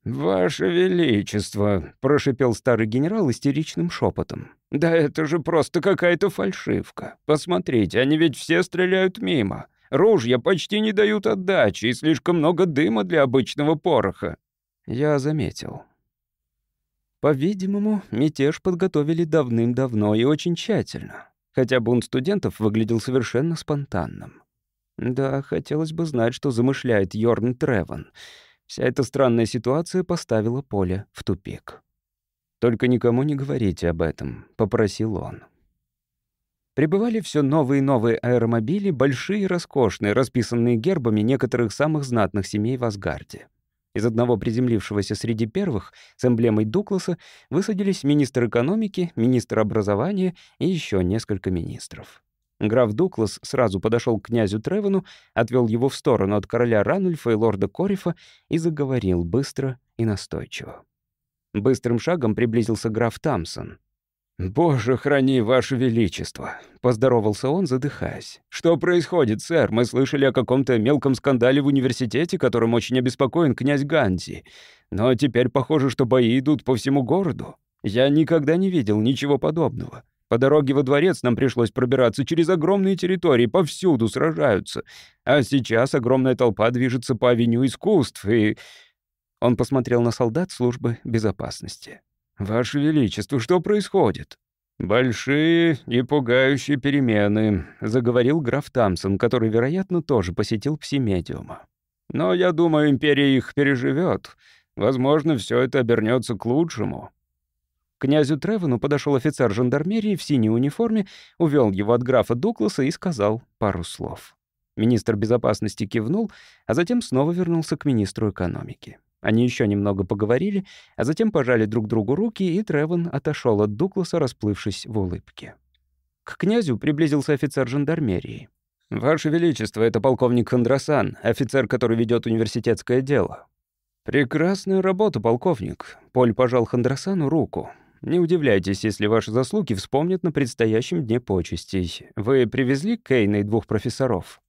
«Ваше Величество!» — прошипел старый генерал истеричным шепотом. «Да это же просто какая-то фальшивка. Посмотрите, они ведь все стреляют мимо. Ружья почти не дают отдачи, и слишком много дыма для обычного пороха». Я заметил. По-видимому, мятеж подготовили давным-давно и очень тщательно, хотя бунт студентов выглядел совершенно спонтанным. Да, хотелось бы знать, что замышляет Йорн Треван. Вся эта странная ситуация поставила поле в тупик. «Только никому не говорите об этом», — попросил он. Прибывали все новые и новые аэромобили, большие и роскошные, расписанные гербами некоторых самых знатных семей в Асгарде. Из одного приземлившегося среди первых с эмблемой Дукласа высадились министр экономики, министр образования и еще несколько министров. Граф Дуклас сразу подошел к князю Тревену, отвел его в сторону от короля Ранульфа и лорда Корифа и заговорил быстро и настойчиво. Быстрым шагом приблизился граф Тамсон. «Боже, храни Ваше Величество!» — поздоровался он, задыхаясь. «Что происходит, сэр? Мы слышали о каком-то мелком скандале в университете, которым очень обеспокоен князь Ганди. Но теперь похоже, что бои идут по всему городу. Я никогда не видел ничего подобного. По дороге во дворец нам пришлось пробираться через огромные территории, повсюду сражаются. А сейчас огромная толпа движется по авеню искусств, и...» Он посмотрел на солдат службы безопасности. «Ваше Величество, что происходит?» «Большие и пугающие перемены», — заговорил граф Тамсон, который, вероятно, тоже посетил псимедиума. «Но я думаю, империя их переживет. Возможно, все это обернется к лучшему». К князю Тревену подошел офицер жандармерии в синей униформе, увел его от графа Дукласа и сказал пару слов. Министр безопасности кивнул, а затем снова вернулся к министру экономики. Они еще немного поговорили, а затем пожали друг другу руки, и Треван отошел от Дугласа, расплывшись в улыбке. К князю приблизился офицер жандармерии. «Ваше Величество, это полковник Хандрасан, офицер, который ведет университетское дело». «Прекрасная работа, полковник», — Поль пожал Хандрасану руку. «Не удивляйтесь, если ваши заслуги вспомнят на предстоящем дне почестей. Вы привезли Кейна и двух профессоров?»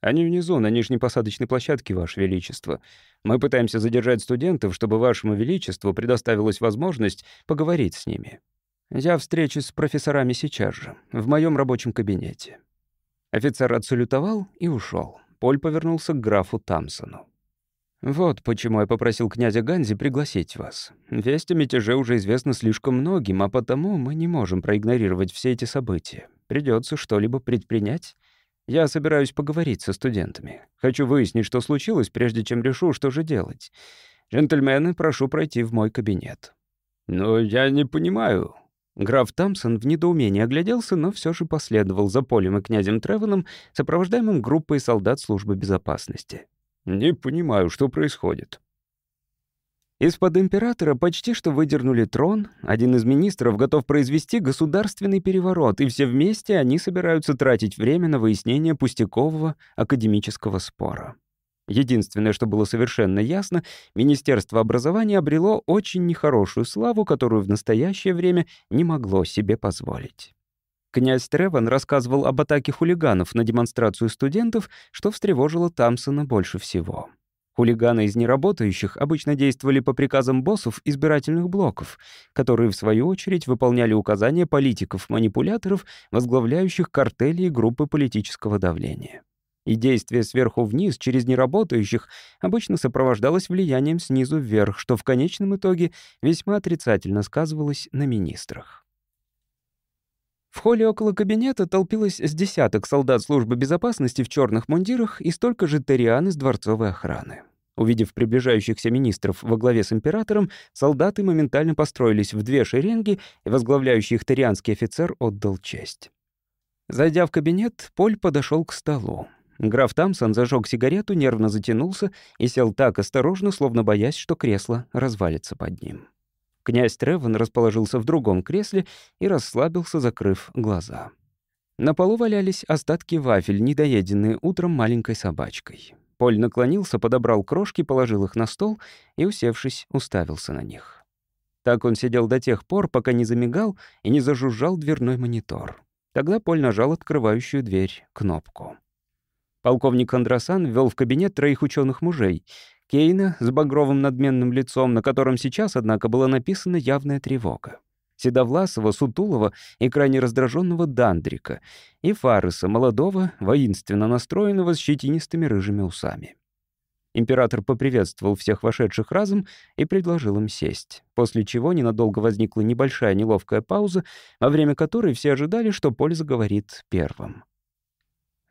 «Они внизу, на нижней посадочной площадке, Ваше Величество», мы пытаемся задержать студентов, чтобы вашему величеству предоставилась возможность поговорить с ними. Я встречусь с профессорами сейчас же, в моем рабочем кабинете». Офицер отсалютовал и ушел. Поль повернулся к графу Тамсону. «Вот почему я попросил князя Ганзи пригласить вас. Весть о мятеже уже известна слишком многим, а потому мы не можем проигнорировать все эти события. Придется что-либо предпринять я собираюсь поговорить со студентами. Хочу выяснить, что случилось, прежде чем решу, что же делать. Джентльмены, прошу пройти в мой кабинет». «Но я не понимаю». Граф Тамсон в недоумении огляделся, но все же последовал за Полем и князем Тревеном, сопровождаемым группой солдат службы безопасности. «Не понимаю, что происходит. Из-под императора почти что выдернули трон, один из министров готов произвести государственный переворот, и все вместе они собираются тратить время на выяснение пустякового академического спора. Единственное, что было совершенно ясно, Министерство образования обрело очень нехорошую славу, которую в настоящее время не могло себе позволить. Князь Треван рассказывал об атаке хулиганов на демонстрацию студентов, что встревожило Тамсона больше всего. Хулиганы из неработающих обычно действовали по приказам боссов избирательных блоков, которые, в свою очередь, выполняли указания политиков-манипуляторов, возглавляющих картели и группы политического давления. И действие сверху вниз через неработающих обычно сопровождалось влиянием снизу вверх, что в конечном итоге весьма отрицательно сказывалось на министрах. В холле около кабинета толпилось с десяток солдат службы безопасности в черных мундирах и столько же тариан из дворцовой охраны. Увидев приближающихся министров во главе с императором, солдаты моментально построились в две шеренги, и возглавляющий их тарианский офицер отдал честь. Зайдя в кабинет, Поль подошел к столу. Граф Тамсон зажег сигарету, нервно затянулся и сел так осторожно, словно боясь, что кресло развалится под ним. Князь Треван расположился в другом кресле и расслабился, закрыв глаза. На полу валялись остатки вафель, недоеденные утром маленькой собачкой. Поль наклонился, подобрал крошки, положил их на стол и, усевшись, уставился на них. Так он сидел до тех пор, пока не замигал и не зажужжал дверной монитор. Тогда Поль нажал открывающую дверь кнопку. Полковник Андрасан ввел в кабинет троих ученых мужей — Кейна с багровым надменным лицом, на котором сейчас, однако, была написана явная тревога. Седовласова, Сутулова и крайне раздраженного Дандрика, и Фарреса, молодого, воинственно настроенного с щетинистыми рыжими усами. Император поприветствовал всех вошедших разом и предложил им сесть, после чего ненадолго возникла небольшая неловкая пауза, во время которой все ожидали, что Поль заговорит первым.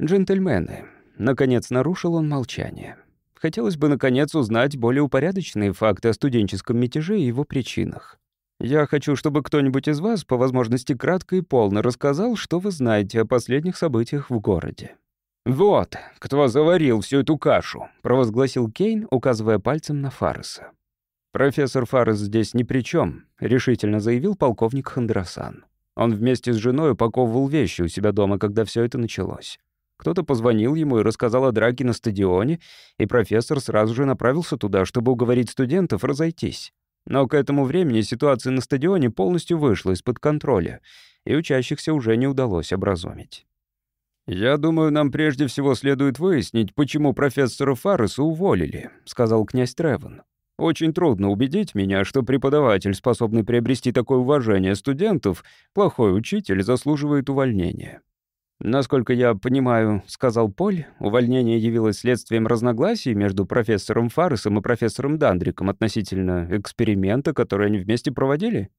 «Джентльмены», — наконец нарушил он молчание, Хотелось бы, наконец, узнать более упорядоченные факты о студенческом мятеже и его причинах. Я хочу, чтобы кто-нибудь из вас, по возможности кратко и полно, рассказал, что вы знаете о последних событиях в городе. «Вот, кто заварил всю эту кашу», — провозгласил Кейн, указывая пальцем на Фареса. «Профессор Фарес здесь ни при чем, решительно заявил полковник Хандрасан. Он вместе с женой упаковывал вещи у себя дома, когда все это началось. Кто-то позвонил ему и рассказал о драке на стадионе, и профессор сразу же направился туда, чтобы уговорить студентов разойтись. Но к этому времени ситуация на стадионе полностью вышла из-под контроля, и учащихся уже не удалось образумить. «Я думаю, нам прежде всего следует выяснить, почему профессора Фарреса уволили», — сказал князь Треван. «Очень трудно убедить меня, что преподаватель, способный приобрести такое уважение студентов, плохой учитель, заслуживает увольнения. «Насколько я понимаю, — сказал Поль, — увольнение явилось следствием разногласий между профессором Фаррисом и профессором Дандриком относительно эксперимента, который они вместе проводили.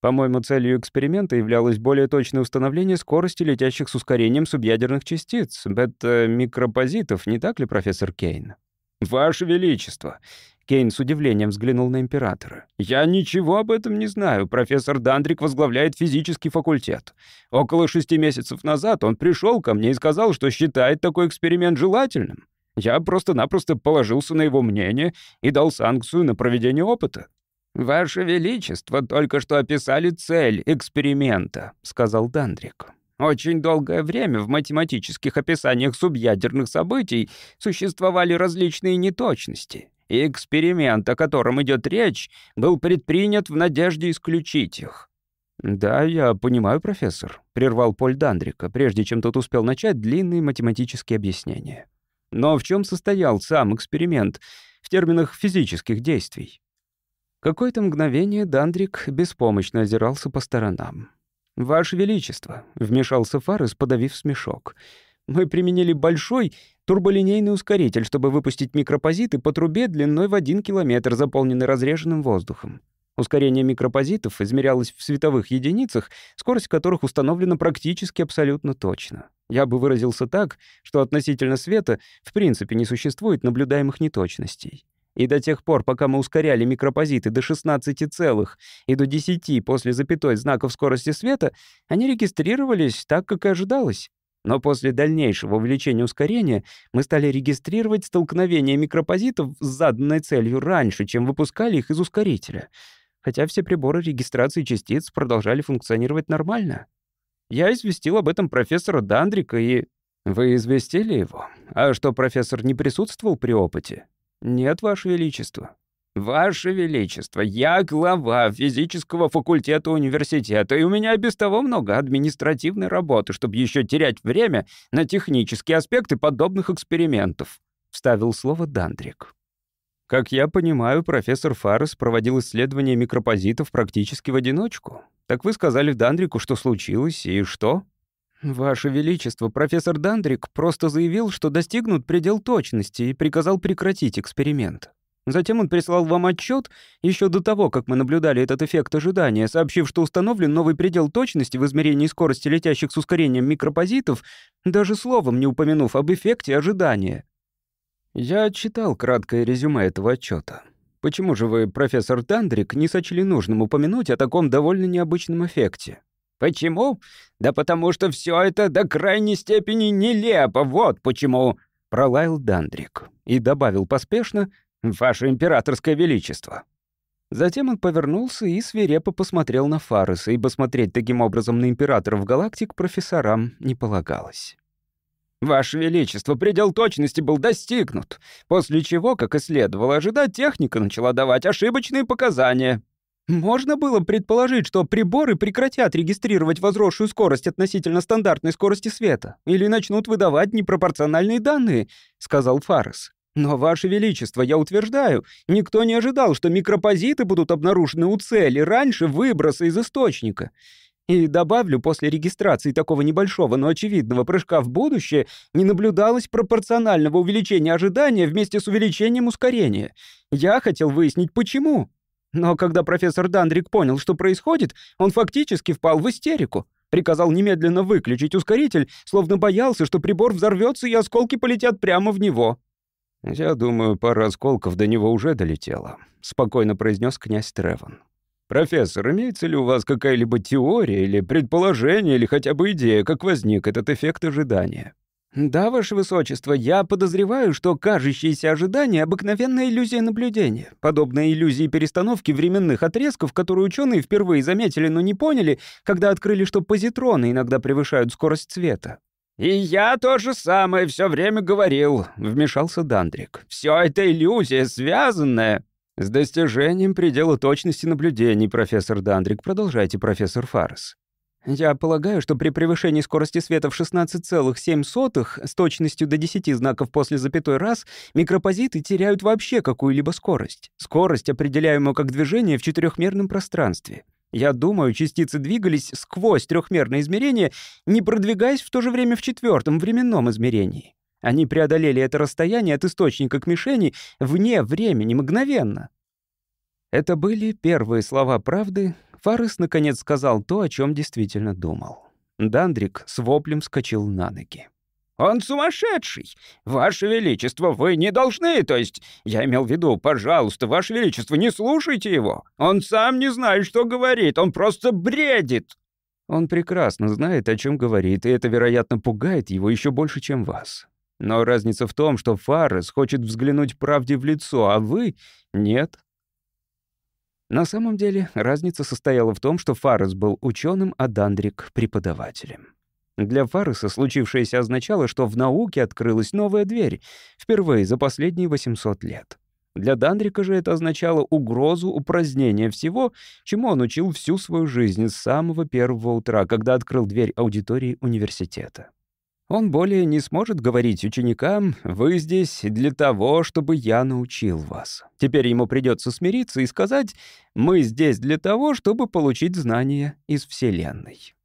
По-моему, целью эксперимента являлось более точное установление скорости летящих с ускорением субъядерных частиц, бета-микропозитов, не так ли, профессор Кейн?» «Ваше Величество!» Кейн с удивлением взглянул на императора. «Я ничего об этом не знаю. Профессор Дандрик возглавляет физический факультет. Около шести месяцев назад он пришел ко мне и сказал, что считает такой эксперимент желательным. Я просто-напросто положился на его мнение и дал санкцию на проведение опыта». «Ваше Величество только что описали цель эксперимента», — сказал Дандрик. Очень долгое время в математических описаниях субъядерных событий существовали различные неточности и эксперимент, о котором идет речь, был предпринят в надежде исключить их. «Да, я понимаю, профессор», — прервал Поль Дандрика, прежде чем тот успел начать длинные математические объяснения. Но в чем состоял сам эксперимент в терминах физических действий? Какое-то мгновение Дандрик беспомощно озирался по сторонам. «Ваше Величество», — вмешался Фарес, подавив смешок, — «мы применили большой турболинейный ускоритель, чтобы выпустить микропозиты по трубе длиной в 1 километр, заполненный разреженным воздухом. Ускорение микропозитов измерялось в световых единицах, скорость которых установлена практически абсолютно точно. Я бы выразился так, что относительно света в принципе не существует наблюдаемых неточностей. И до тех пор, пока мы ускоряли микропозиты до 16 целых и до 10 после запятой знаков скорости света, они регистрировались так, как и ожидалось. Но после дальнейшего увеличения ускорения мы стали регистрировать столкновения микропозитов с заданной целью раньше, чем выпускали их из ускорителя, хотя все приборы регистрации частиц продолжали функционировать нормально. Я известил об этом профессора Дандрика и... Вы известили его? А что, профессор не присутствовал при опыте? Нет, Ваше Величество. «Ваше Величество, я глава физического факультета университета, и у меня без того много административной работы, чтобы еще терять время на технические аспекты подобных экспериментов», — вставил слово Дандрик. Как я понимаю, профессор Фарес проводил исследование микропозитов практически в одиночку. Так вы сказали Дандрику, что случилось и что? Ваше Величество, профессор Дандрик просто заявил, что достигнут предел точности и приказал прекратить эксперимент. Затем он прислал вам отчет еще до того, как мы наблюдали этот эффект ожидания, сообщив, что установлен новый предел точности в измерении скорости летящих с ускорением микропозитов, даже словом не упомянув об эффекте ожидания. Я читал краткое резюме этого отчета. Почему же вы, профессор Дандрик, не сочли нужным упомянуть о таком довольно необычном эффекте? Почему? Да потому что все это до крайней степени нелепо, вот почему, пролаял Дандрик и добавил поспешно — «Ваше императорское величество!» Затем он повернулся и свирепо посмотрел на Фареса, и посмотреть таким образом на императоров галактик профессорам не полагалось. «Ваше Величество, предел точности был достигнут, после чего, как и следовало ожидать, техника начала давать ошибочные показания. Можно было предположить, что приборы прекратят регистрировать возросшую скорость относительно стандартной скорости света или начнут выдавать непропорциональные данные», — сказал Фарес. Но, Ваше Величество, я утверждаю, никто не ожидал, что микропозиты будут обнаружены у цели раньше выброса из источника. И добавлю, после регистрации такого небольшого, но очевидного прыжка в будущее не наблюдалось пропорционального увеличения ожидания вместе с увеличением ускорения. Я хотел выяснить, почему. Но когда профессор Дандрик понял, что происходит, он фактически впал в истерику. Приказал немедленно выключить ускоритель, словно боялся, что прибор взорвется и осколки полетят прямо в него. «Я думаю, пара осколков до него уже долетела», — спокойно произнес князь Треван. «Профессор, имеется ли у вас какая-либо теория или предположение, или хотя бы идея, как возник этот эффект ожидания?» «Да, Ваше Высочество, я подозреваю, что кажущиеся ожидания — обыкновенная иллюзия наблюдения. подобная иллюзии перестановки временных отрезков, которые ученые впервые заметили, но не поняли, когда открыли, что позитроны иногда превышают скорость света. «И я то же самое все время говорил», — вмешался Дандрик. «Все это иллюзия, связанная». «С достижением предела точности наблюдений, профессор Дандрик, продолжайте, профессор Фарс». «Я полагаю, что при превышении скорости света в 16,7 с точностью до 10 знаков после запятой раз микропозиты теряют вообще какую-либо скорость. Скорость, определяемую как движение в четырехмерном пространстве». Я думаю, частицы двигались сквозь трехмерное измерение, не продвигаясь в то же время в четвертом временном измерении. Они преодолели это расстояние от источника к мишени вне времени, мгновенно. Это были первые слова правды. Фарес наконец сказал то, о чем действительно думал. Дандрик с воплем вскочил на ноги. Он сумасшедший! Ваше Величество, вы не должны, то есть... Я имел в виду, пожалуйста, Ваше Величество, не слушайте его! Он сам не знает, что говорит, он просто бредит!» Он прекрасно знает, о чем говорит, и это, вероятно, пугает его еще больше, чем вас. Но разница в том, что Фарес хочет взглянуть правде в лицо, а вы — нет. На самом деле, разница состояла в том, что Фарес был ученым, а Дандрик — преподавателем. Для Фарреса случившееся означало, что в науке открылась новая дверь, впервые за последние 800 лет. Для Дандрика же это означало угрозу упразднения всего, чему он учил всю свою жизнь с самого первого утра, когда открыл дверь аудитории университета. Он более не сможет говорить ученикам «Вы здесь для того, чтобы я научил вас». Теперь ему придется смириться и сказать «Мы здесь для того, чтобы получить знания из Вселенной».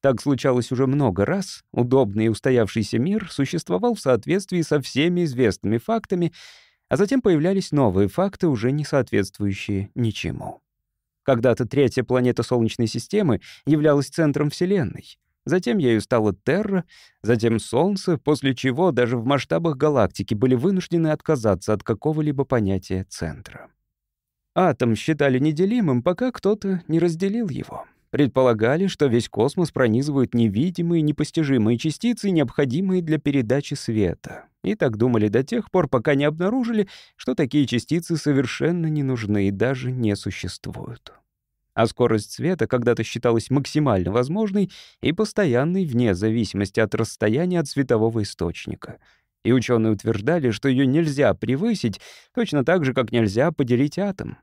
Так случалось уже много раз. Удобный и устоявшийся мир существовал в соответствии со всеми известными фактами, а затем появлялись новые факты, уже не соответствующие ничему. Когда-то третья планета Солнечной системы являлась центром Вселенной. Затем ею стала Терра, затем Солнце, после чего даже в масштабах галактики были вынуждены отказаться от какого-либо понятия центра. Атом считали неделимым, пока кто-то не разделил его предполагали, что весь космос пронизывают невидимые, непостижимые частицы, необходимые для передачи света. И так думали до тех пор, пока не обнаружили, что такие частицы совершенно не нужны и даже не существуют. А скорость света когда-то считалась максимально возможной и постоянной вне зависимости от расстояния от светового источника. И ученые утверждали, что ее нельзя превысить, точно так же, как нельзя поделить атом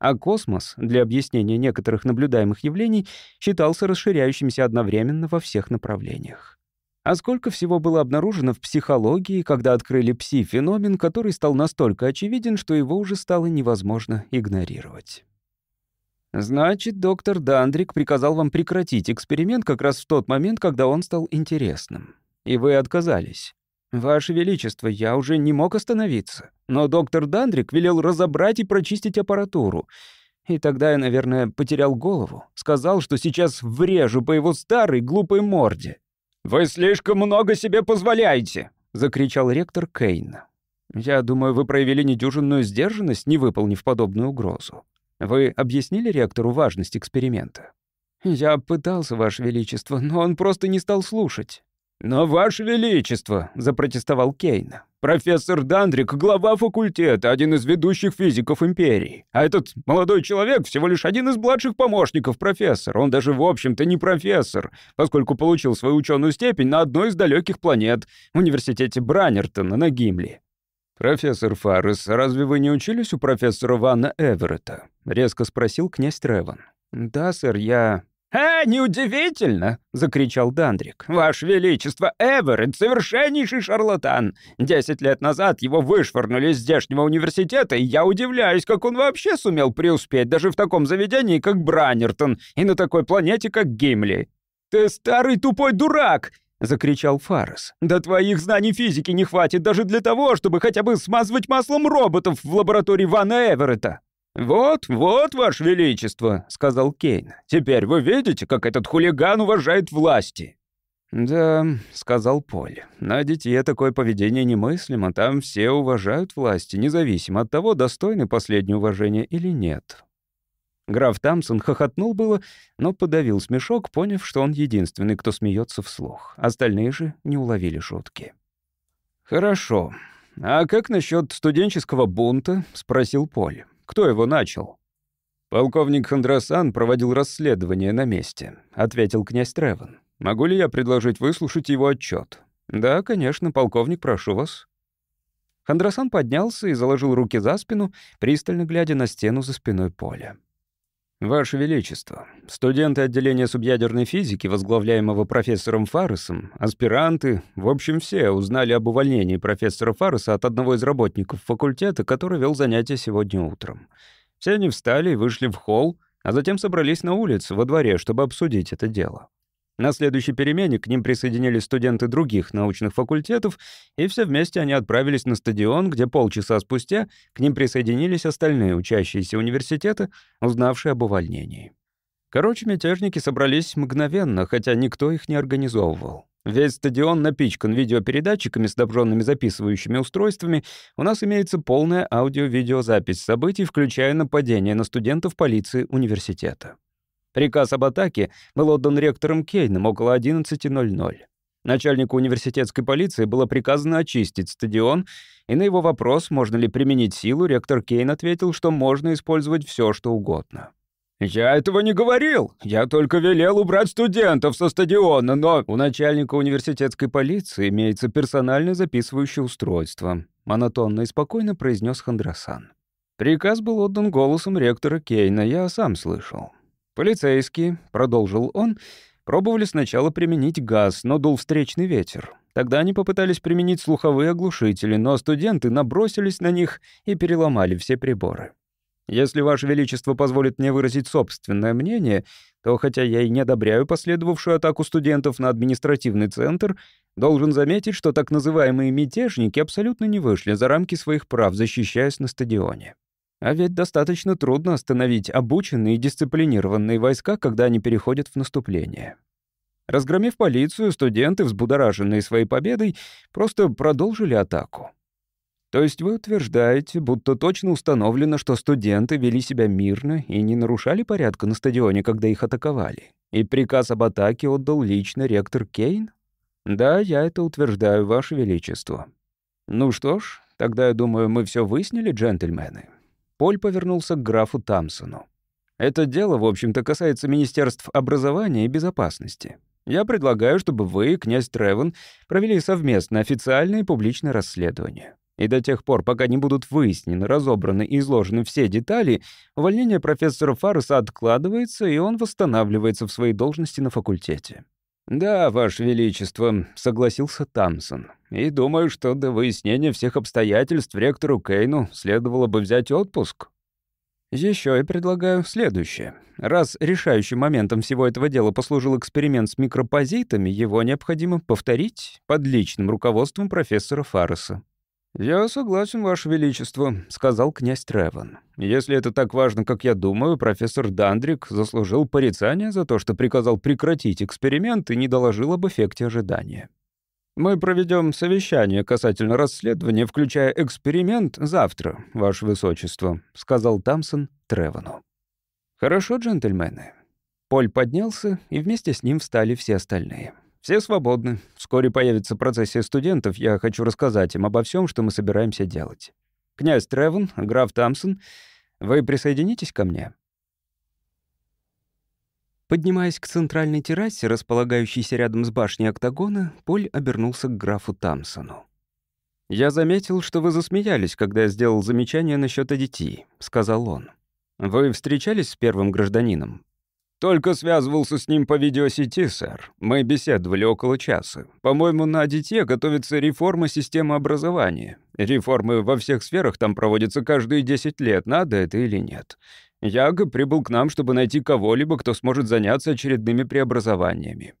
а космос для объяснения некоторых наблюдаемых явлений считался расширяющимся одновременно во всех направлениях. А сколько всего было обнаружено в психологии, когда открыли пси-феномен, который стал настолько очевиден, что его уже стало невозможно игнорировать. Значит, доктор Дандрик приказал вам прекратить эксперимент как раз в тот момент, когда он стал интересным. И вы отказались. «Ваше Величество, я уже не мог остановиться. Но доктор Дандрик велел разобрать и прочистить аппаратуру. И тогда я, наверное, потерял голову. Сказал, что сейчас врежу по его старой глупой морде». «Вы слишком много себе позволяете!» — закричал ректор Кейн. «Я думаю, вы проявили недюжинную сдержанность, не выполнив подобную угрозу. Вы объяснили ректору важность эксперимента?» «Я пытался, Ваше Величество, но он просто не стал слушать. «Но, Ваше Величество», — запротестовал Кейна. — «профессор Дандрик — глава факультета, один из ведущих физиков империи. А этот молодой человек всего лишь один из младших помощников профессора. Он даже, в общем-то, не профессор, поскольку получил свою ученую степень на одной из далеких планет в университете Бранертона на Гимли». «Профессор Фаррес, разве вы не учились у профессора Ванна Эверетта?» — резко спросил князь Треван. «Да, сэр, я «А, неудивительно!» — закричал Дандрик. «Ваше Величество, Эверетт — совершеннейший шарлатан! Десять лет назад его вышвырнули из здешнего университета, и я удивляюсь, как он вообще сумел преуспеть даже в таком заведении, как Бранертон, и на такой планете, как Гимли!» «Ты старый тупой дурак!» — закричал Фарес. «Да твоих знаний физики не хватит даже для того, чтобы хотя бы смазывать маслом роботов в лаборатории Вана Эверетта!» «Вот, вот, Ваше Величество», — сказал Кейн. «Теперь вы видите, как этот хулиган уважает власти». «Да», — сказал Поль, — «на детей такое поведение немыслимо. Там все уважают власти, независимо от того, достойны последнее уважение или нет». Граф Тамсон хохотнул было, но подавил смешок, поняв, что он единственный, кто смеется вслух. Остальные же не уловили шутки. «Хорошо. А как насчет студенческого бунта?» — спросил Поль. Кто его начал?» «Полковник Хандрасан проводил расследование на месте», — ответил князь Треван. «Могу ли я предложить выслушать его отчет? «Да, конечно, полковник, прошу вас». Хандрасан поднялся и заложил руки за спину, пристально глядя на стену за спиной поля. «Ваше Величество, студенты отделения субъядерной физики, возглавляемого профессором Фарресом, аспиранты, в общем, все узнали об увольнении профессора Фарреса от одного из работников факультета, который вел занятия сегодня утром. Все они встали и вышли в холл, а затем собрались на улице, во дворе, чтобы обсудить это дело. На следующей перемене к ним присоединились студенты других научных факультетов, и все вместе они отправились на стадион, где полчаса спустя к ним присоединились остальные учащиеся университета, узнавшие об увольнении. Короче, мятежники собрались мгновенно, хотя никто их не организовывал. Весь стадион напичкан видеопередатчиками с добженными записывающими устройствами. У нас имеется полная аудио-видеозапись событий, включая нападение на студентов полиции университета. Приказ об атаке был отдан ректором Кейном около 11.00. Начальнику университетской полиции было приказано очистить стадион, и на его вопрос, можно ли применить силу, ректор Кейн ответил, что можно использовать все, что угодно. «Я этого не говорил. Я только велел убрать студентов со стадиона, но...» У начальника университетской полиции имеется персональное записывающее устройство. Монотонно и спокойно произнес Хандрасан. Приказ был отдан голосом ректора Кейна, я сам слышал. Полицейские, — продолжил он, — пробовали сначала применить газ, но дул встречный ветер. Тогда они попытались применить слуховые оглушители, но студенты набросились на них и переломали все приборы. Если Ваше Величество позволит мне выразить собственное мнение, то, хотя я и не одобряю последовавшую атаку студентов на административный центр, должен заметить, что так называемые мятежники абсолютно не вышли за рамки своих прав, защищаясь на стадионе. А ведь достаточно трудно остановить обученные и дисциплинированные войска, когда они переходят в наступление. Разгромив полицию, студенты, взбудораженные своей победой, просто продолжили атаку. То есть вы утверждаете, будто точно установлено, что студенты вели себя мирно и не нарушали порядка на стадионе, когда их атаковали? И приказ об атаке отдал лично ректор Кейн? Да, я это утверждаю, Ваше Величество. Ну что ж, тогда, я думаю, мы все выяснили, джентльмены. Поль повернулся к графу Тамсону. «Это дело, в общем-то, касается Министерств образования и безопасности. Я предлагаю, чтобы вы, князь Тревен, провели совместно официальное и публичное расследование. И до тех пор, пока не будут выяснены, разобраны и изложены все детали, увольнение профессора Фарреса откладывается, и он восстанавливается в своей должности на факультете. «Да, Ваше Величество», — согласился Тамсон. «И думаю, что до выяснения всех обстоятельств ректору Кейну следовало бы взять отпуск». Еще я предлагаю следующее. Раз решающим моментом всего этого дела послужил эксперимент с микропозитами, его необходимо повторить под личным руководством профессора Фарреса. «Я согласен, Ваше Величество», — сказал князь Треван. «Если это так важно, как я думаю, профессор Дандрик заслужил порицание за то, что приказал прекратить эксперимент и не доложил об эффекте ожидания. Мы проведем совещание касательно расследования, включая эксперимент, завтра, Ваше Высочество», — сказал Тамсон Тревану. «Хорошо, джентльмены». Поль поднялся, и вместе с ним встали все остальные. Все свободны. Вскоре появится процессия студентов. Я хочу рассказать им обо всем, что мы собираемся делать. Князь Тревен, граф Тамсон, вы присоединитесь ко мне?» Поднимаясь к центральной террасе, располагающейся рядом с башней октагона, Поль обернулся к графу Тамсону. «Я заметил, что вы засмеялись, когда я сделал замечание насчет Адити», — сказал он. «Вы встречались с первым гражданином?» «Только связывался с ним по видеосети, сэр. Мы беседовали около часа. По-моему, на дитя готовится реформа системы образования. Реформы во всех сферах там проводятся каждые 10 лет, надо это или нет. Яга прибыл к нам, чтобы найти кого-либо, кто сможет заняться очередными преобразованиями».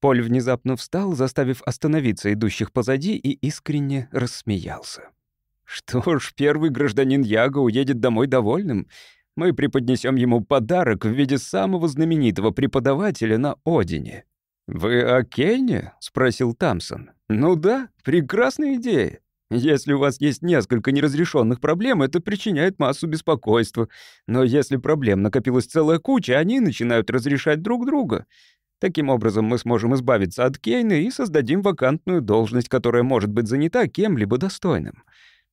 Поль внезапно встал, заставив остановиться идущих позади, и искренне рассмеялся. «Что ж, первый гражданин Яга уедет домой довольным мы преподнесем ему подарок в виде самого знаменитого преподавателя на Одине». «Вы о Кене?» — спросил Тамсон. «Ну да, прекрасная идея. Если у вас есть несколько неразрешенных проблем, это причиняет массу беспокойства. Но если проблем накопилась целая куча, они начинают разрешать друг друга. Таким образом, мы сможем избавиться от Кейна и создадим вакантную должность, которая может быть занята кем-либо достойным.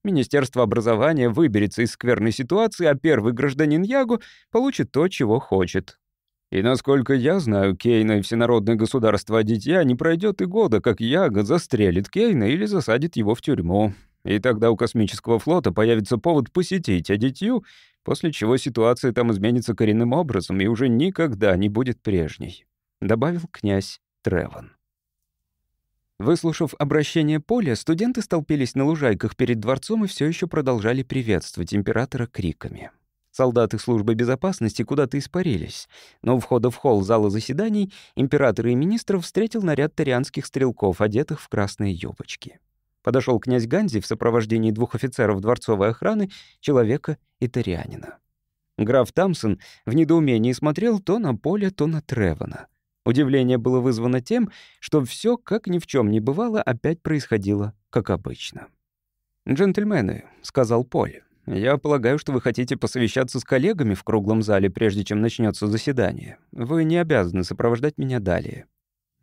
Министерство образования выберется из скверной ситуации, а первый гражданин Ягу получит то, чего хочет. И насколько я знаю, Кейна и Всенародное государство дитя не пройдет и года, как Яга застрелит Кейна или засадит его в тюрьму. И тогда у космического флота появится повод посетить Адитью, после чего ситуация там изменится коренным образом и уже никогда не будет прежней», — добавил князь Треван. Выслушав обращение Поля, студенты столпились на лужайках перед дворцом и все еще продолжали приветствовать императора криками. Солдаты службы безопасности куда-то испарились, но у входа в холл зала заседаний император и министров встретил наряд тарианских стрелков, одетых в красные юбочки. Подошел князь Ганзи в сопровождении двух офицеров дворцовой охраны, человека и тарианина. Граф Тамсон в недоумении смотрел то на Поля, то на Тревана — Удивление было вызвано тем, что все, как ни в чем не бывало, опять происходило, как обычно. «Джентльмены», — сказал Поль, — «я полагаю, что вы хотите посовещаться с коллегами в круглом зале, прежде чем начнется заседание. Вы не обязаны сопровождать меня далее».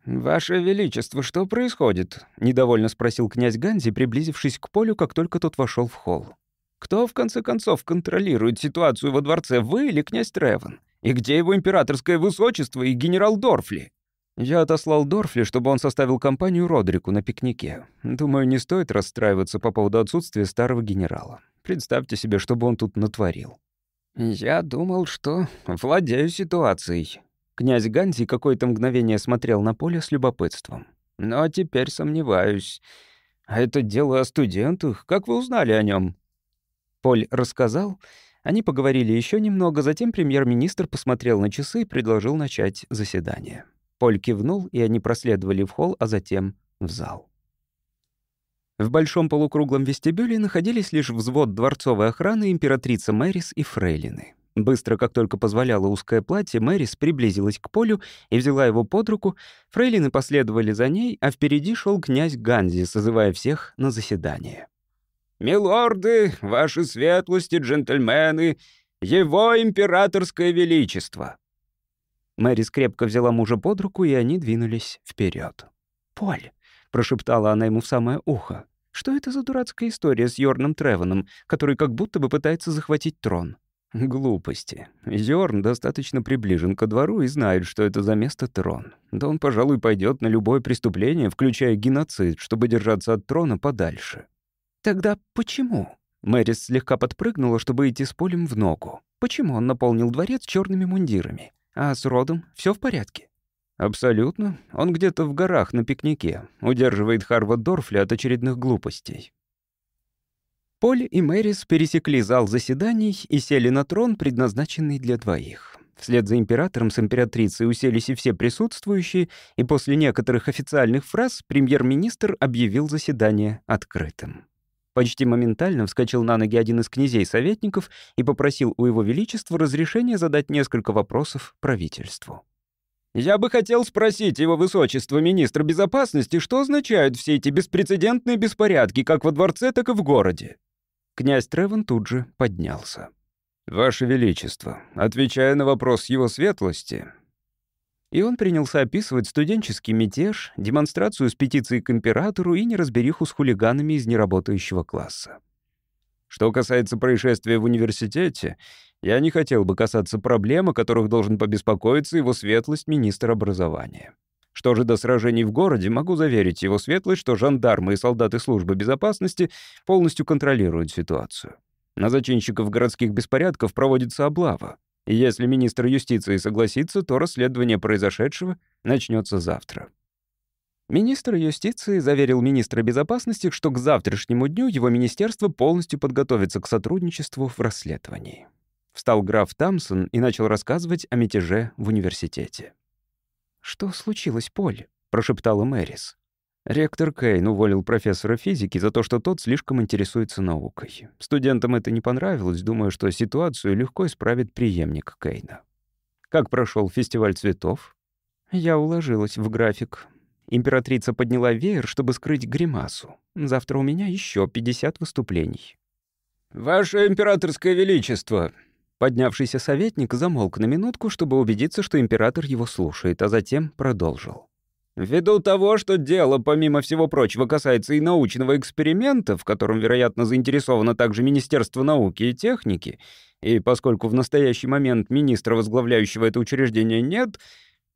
«Ваше Величество, что происходит?» — недовольно спросил князь Ганзи, приблизившись к Полю, как только тот вошел в холл. «Кто, в конце концов, контролирует ситуацию во дворце, вы или князь Треван?» И где его императорское высочество и генерал Дорфли?» Я отослал Дорфли, чтобы он составил компанию Родрику на пикнике. Думаю, не стоит расстраиваться по поводу отсутствия старого генерала. Представьте себе, что бы он тут натворил. Я думал, что владею ситуацией. Князь Ганзи какое-то мгновение смотрел на поле с любопытством. Но теперь сомневаюсь. А это дело о студентах. Как вы узнали о нем? Поль рассказал, они поговорили еще немного, затем премьер-министр посмотрел на часы и предложил начать заседание. Поль кивнул, и они проследовали в холл, а затем в зал. В большом полукруглом вестибюле находились лишь взвод дворцовой охраны императрица Мэрис и Фрейлины. Быстро, как только позволяло узкое платье, Мэрис приблизилась к Полю и взяла его под руку, фрейлины последовали за ней, а впереди шел князь Ганзи, созывая всех на заседание. «Милорды, ваши светлости, джентльмены, его императорское величество!» Мэри скрепко взяла мужа под руку, и они двинулись вперед. «Поль!» — прошептала она ему в самое ухо. «Что это за дурацкая история с Йорном Треваном, который как будто бы пытается захватить трон?» Глупости. Йорн достаточно приближен ко двору и знает, что это за место трон. Да он, пожалуй, пойдет на любое преступление, включая геноцид, чтобы держаться от трона подальше. Тогда почему? Мэрис слегка подпрыгнула, чтобы идти с Полем в ногу. Почему он наполнил дворец черными мундирами? А с Родом все в порядке? Абсолютно. Он где-то в горах на пикнике. Удерживает Харва Дорфля от очередных глупостей. Поль и Мэрис пересекли зал заседаний и сели на трон, предназначенный для двоих. Вслед за императором с императрицей уселись и все присутствующие, и после некоторых официальных фраз премьер-министр объявил заседание открытым. Почти моментально вскочил на ноги один из князей советников и попросил у его величества разрешения задать несколько вопросов правительству. «Я бы хотел спросить его высочество министра безопасности, что означают все эти беспрецедентные беспорядки как во дворце, так и в городе?» Князь Треван тут же поднялся. «Ваше Величество, отвечая на вопрос его светлости, и он принялся описывать студенческий мятеж, демонстрацию с петицией к императору и неразбериху с хулиганами из неработающего класса. Что касается происшествия в университете, я не хотел бы касаться проблем, о которых должен побеспокоиться его светлость министр образования. Что же до сражений в городе, могу заверить его светлость, что жандармы и солдаты службы безопасности полностью контролируют ситуацию. На зачинщиков городских беспорядков проводится облава. И если министр юстиции согласится, то расследование произошедшего начнется завтра. Министр юстиции заверил министра безопасности, что к завтрашнему дню его министерство полностью подготовится к сотрудничеству в расследовании. Встал граф Тамсон и начал рассказывать о мятеже в университете. «Что случилось, Поль?» — прошептала Мэрис. Ректор Кейн уволил профессора физики за то, что тот слишком интересуется наукой. Студентам это не понравилось, думаю, что ситуацию легко исправит преемник Кейна. Как прошел фестиваль цветов? Я уложилась в график. Императрица подняла веер, чтобы скрыть гримасу. Завтра у меня еще 50 выступлений. «Ваше императорское величество!» Поднявшийся советник замолк на минутку, чтобы убедиться, что император его слушает, а затем продолжил. Ввиду того, что дело, помимо всего прочего, касается и научного эксперимента, в котором, вероятно, заинтересовано также Министерство науки и техники, и поскольку в настоящий момент министра, возглавляющего это учреждение, нет,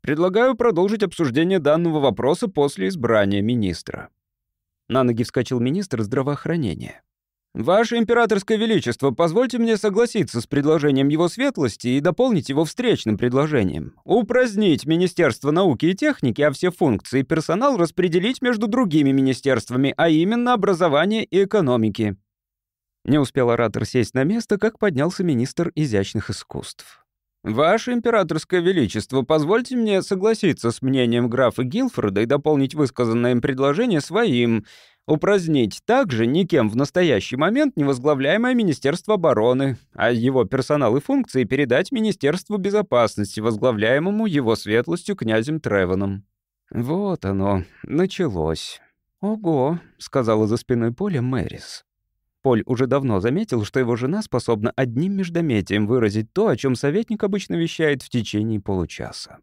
предлагаю продолжить обсуждение данного вопроса после избрания министра». На ноги вскочил министр здравоохранения. «Ваше императорское величество, позвольте мне согласиться с предложением его светлости и дополнить его встречным предложением. Упразднить Министерство науки и техники, а все функции и персонал распределить между другими министерствами, а именно образование и экономики». Не успел оратор сесть на место, как поднялся министр изящных искусств. «Ваше императорское величество, позвольте мне согласиться с мнением графа Гилфорда и дополнить высказанное им предложение своим...» упразднить также никем в настоящий момент не возглавляемое Министерство обороны, а его персонал и функции передать Министерству безопасности, возглавляемому его светлостью князем Треваном. Вот оно, началось. «Ого», — сказала за спиной Поля Мэрис. Поль уже давно заметил, что его жена способна одним междометием выразить то, о чем советник обычно вещает в течение получаса.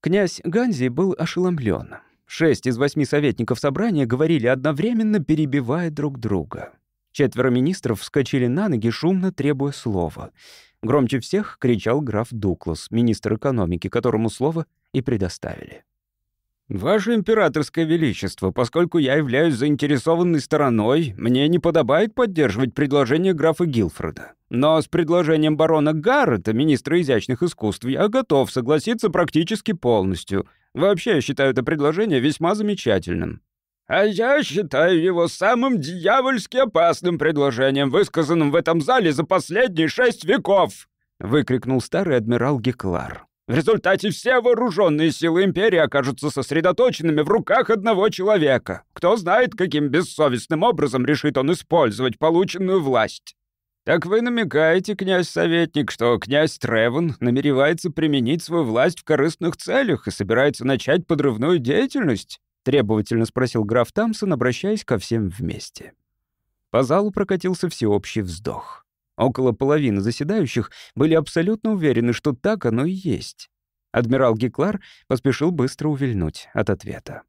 Князь Ганзи был ошеломлен. Шесть из восьми советников собрания говорили одновременно, перебивая друг друга. Четверо министров вскочили на ноги, шумно требуя слова. Громче всех кричал граф Дуклас, министр экономики, которому слово и предоставили. Ваше императорское величество, поскольку я являюсь заинтересованной стороной, мне не подобает поддерживать предложение графа Гилфреда. Но с предложением барона Гаррета, министра изящных искусств, я готов согласиться практически полностью. Вообще, я считаю это предложение весьма замечательным. А я считаю его самым дьявольски опасным предложением, высказанным в этом зале за последние шесть веков!» — выкрикнул старый адмирал Геклар. В результате все вооруженные силы империи окажутся сосредоточенными в руках одного человека. Кто знает, каким бессовестным образом решит он использовать полученную власть. Так вы намекаете, князь-советник, что князь Тревен намеревается применить свою власть в корыстных целях и собирается начать подрывную деятельность? Требовательно спросил граф Тамсон, обращаясь ко всем вместе. По залу прокатился всеобщий вздох. Около половины заседающих были абсолютно уверены, что так оно и есть. Адмирал Геклар поспешил быстро увильнуть от ответа.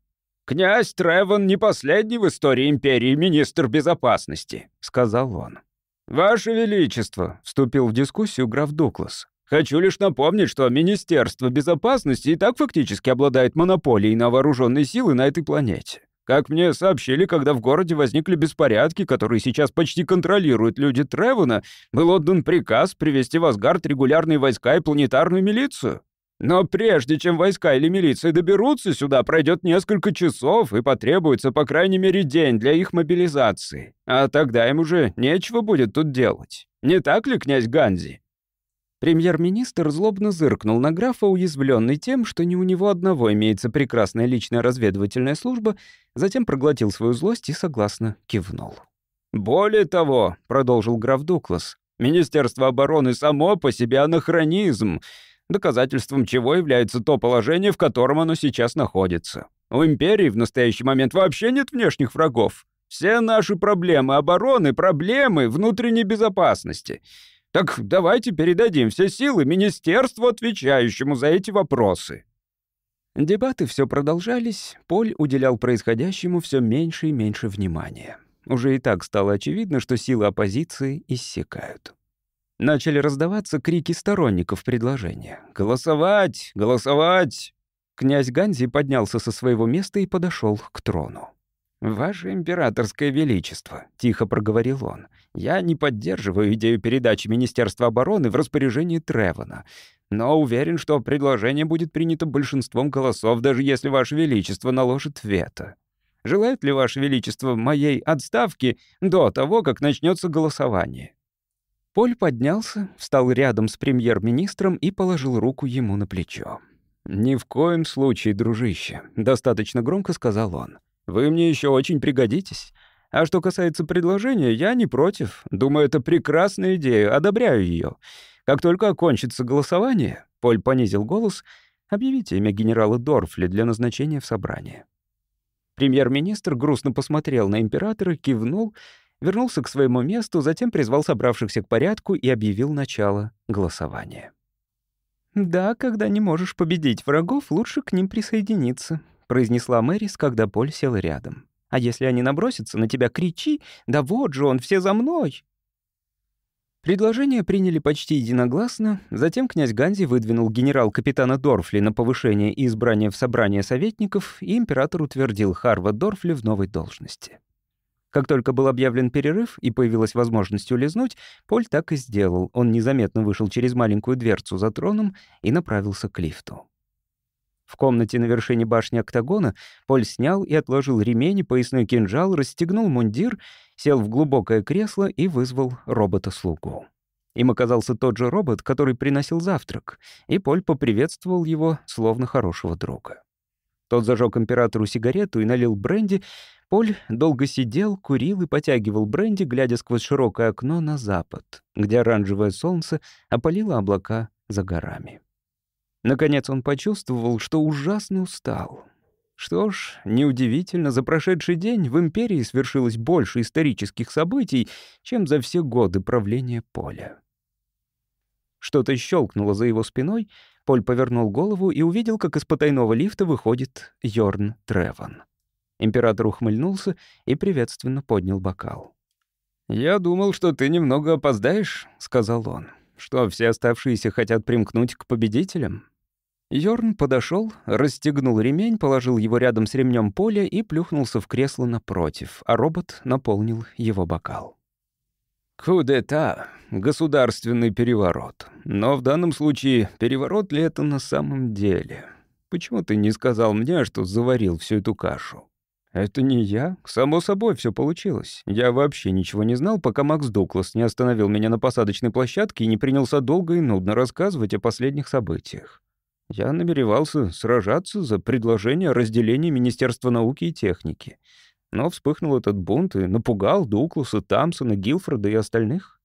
«Князь Треван не последний в истории империи министр безопасности», — сказал он. «Ваше Величество», — вступил в дискуссию граф Дуглас. «Хочу лишь напомнить, что Министерство безопасности и так фактически обладает монополией на вооруженные силы на этой планете. Как мне сообщили, когда в городе возникли беспорядки, которые сейчас почти контролируют люди Тревона, был отдан приказ привести в Асгард регулярные войска и планетарную милицию. Но прежде чем войска или милиция доберутся сюда, пройдет несколько часов и потребуется по крайней мере день для их мобилизации. А тогда им уже нечего будет тут делать. Не так ли, князь Ганзи? Премьер-министр злобно зыркнул на графа, уязвленный тем, что не у него одного имеется прекрасная личная разведывательная служба, затем проглотил свою злость и согласно кивнул. «Более того», — продолжил граф Дуклас, «Министерство обороны само по себе анахронизм, доказательством чего является то положение, в котором оно сейчас находится. У империи в настоящий момент вообще нет внешних врагов. Все наши проблемы обороны — проблемы внутренней безопасности». Так давайте передадим все силы министерству, отвечающему за эти вопросы». Дебаты все продолжались, Поль уделял происходящему все меньше и меньше внимания. Уже и так стало очевидно, что силы оппозиции иссякают. Начали раздаваться крики сторонников предложения. «Голосовать! Голосовать!» Князь Ганзи поднялся со своего места и подошел к трону. «Ваше императорское величество», — тихо проговорил он, — «я не поддерживаю идею передачи Министерства обороны в распоряжении Тревона, но уверен, что предложение будет принято большинством голосов, даже если Ваше Величество наложит вето. Желает ли Ваше Величество моей отставки до того, как начнется голосование?» Поль поднялся, встал рядом с премьер-министром и положил руку ему на плечо. «Ни в коем случае, дружище», — достаточно громко сказал он. Вы мне еще очень пригодитесь. А что касается предложения, я не против. Думаю, это прекрасная идея, одобряю ее. Как только окончится голосование, Поль понизил голос, объявите имя генерала Дорфли для назначения в собрание. Премьер-министр грустно посмотрел на императора, кивнул, вернулся к своему месту, затем призвал собравшихся к порядку и объявил начало голосования. «Да, когда не можешь победить врагов, лучше к ним присоединиться», произнесла Мэрис, когда Поль сел рядом. «А если они набросятся на тебя, кричи! Да вот же он, все за мной!» Предложение приняли почти единогласно, затем князь Ганзи выдвинул генерал-капитана Дорфли на повышение и избрание в собрание советников, и император утвердил Харва Дорфли в новой должности. Как только был объявлен перерыв и появилась возможность улизнуть, Поль так и сделал. Он незаметно вышел через маленькую дверцу за троном и направился к лифту. В комнате на вершине башни октагона Поль снял и отложил ремень и поясной кинжал, расстегнул мундир, сел в глубокое кресло и вызвал робота-слугу. Им оказался тот же робот, который приносил завтрак, и Поль поприветствовал его, словно хорошего друга. Тот зажег императору сигарету и налил бренди. Поль долго сидел, курил и потягивал бренди, глядя сквозь широкое окно на запад, где оранжевое солнце опалило облака за горами. Наконец он почувствовал, что ужасно устал. Что ж, неудивительно, за прошедший день в империи свершилось больше исторических событий, чем за все годы правления Поля. Что-то щелкнуло за его спиной, Поль повернул голову и увидел, как из потайного лифта выходит Йорн Треван. Император ухмыльнулся и приветственно поднял бокал. «Я думал, что ты немного опоздаешь», — сказал он, — «что все оставшиеся хотят примкнуть к победителям». Йорн подошел, расстегнул ремень, положил его рядом с ремнем поля и плюхнулся в кресло напротив, а робот наполнил его бокал. Кудета — государственный переворот. Но в данном случае переворот ли это на самом деле? Почему ты не сказал мне, что заварил всю эту кашу? Это не я. Само собой, все получилось. Я вообще ничего не знал, пока Макс Дуклас не остановил меня на посадочной площадке и не принялся долго и нудно рассказывать о последних событиях. Я намеревался сражаться за предложение о разделении Министерства науки и техники. Но вспыхнул этот бунт и напугал Дукласа, Тамсона, Гилфорда и остальных.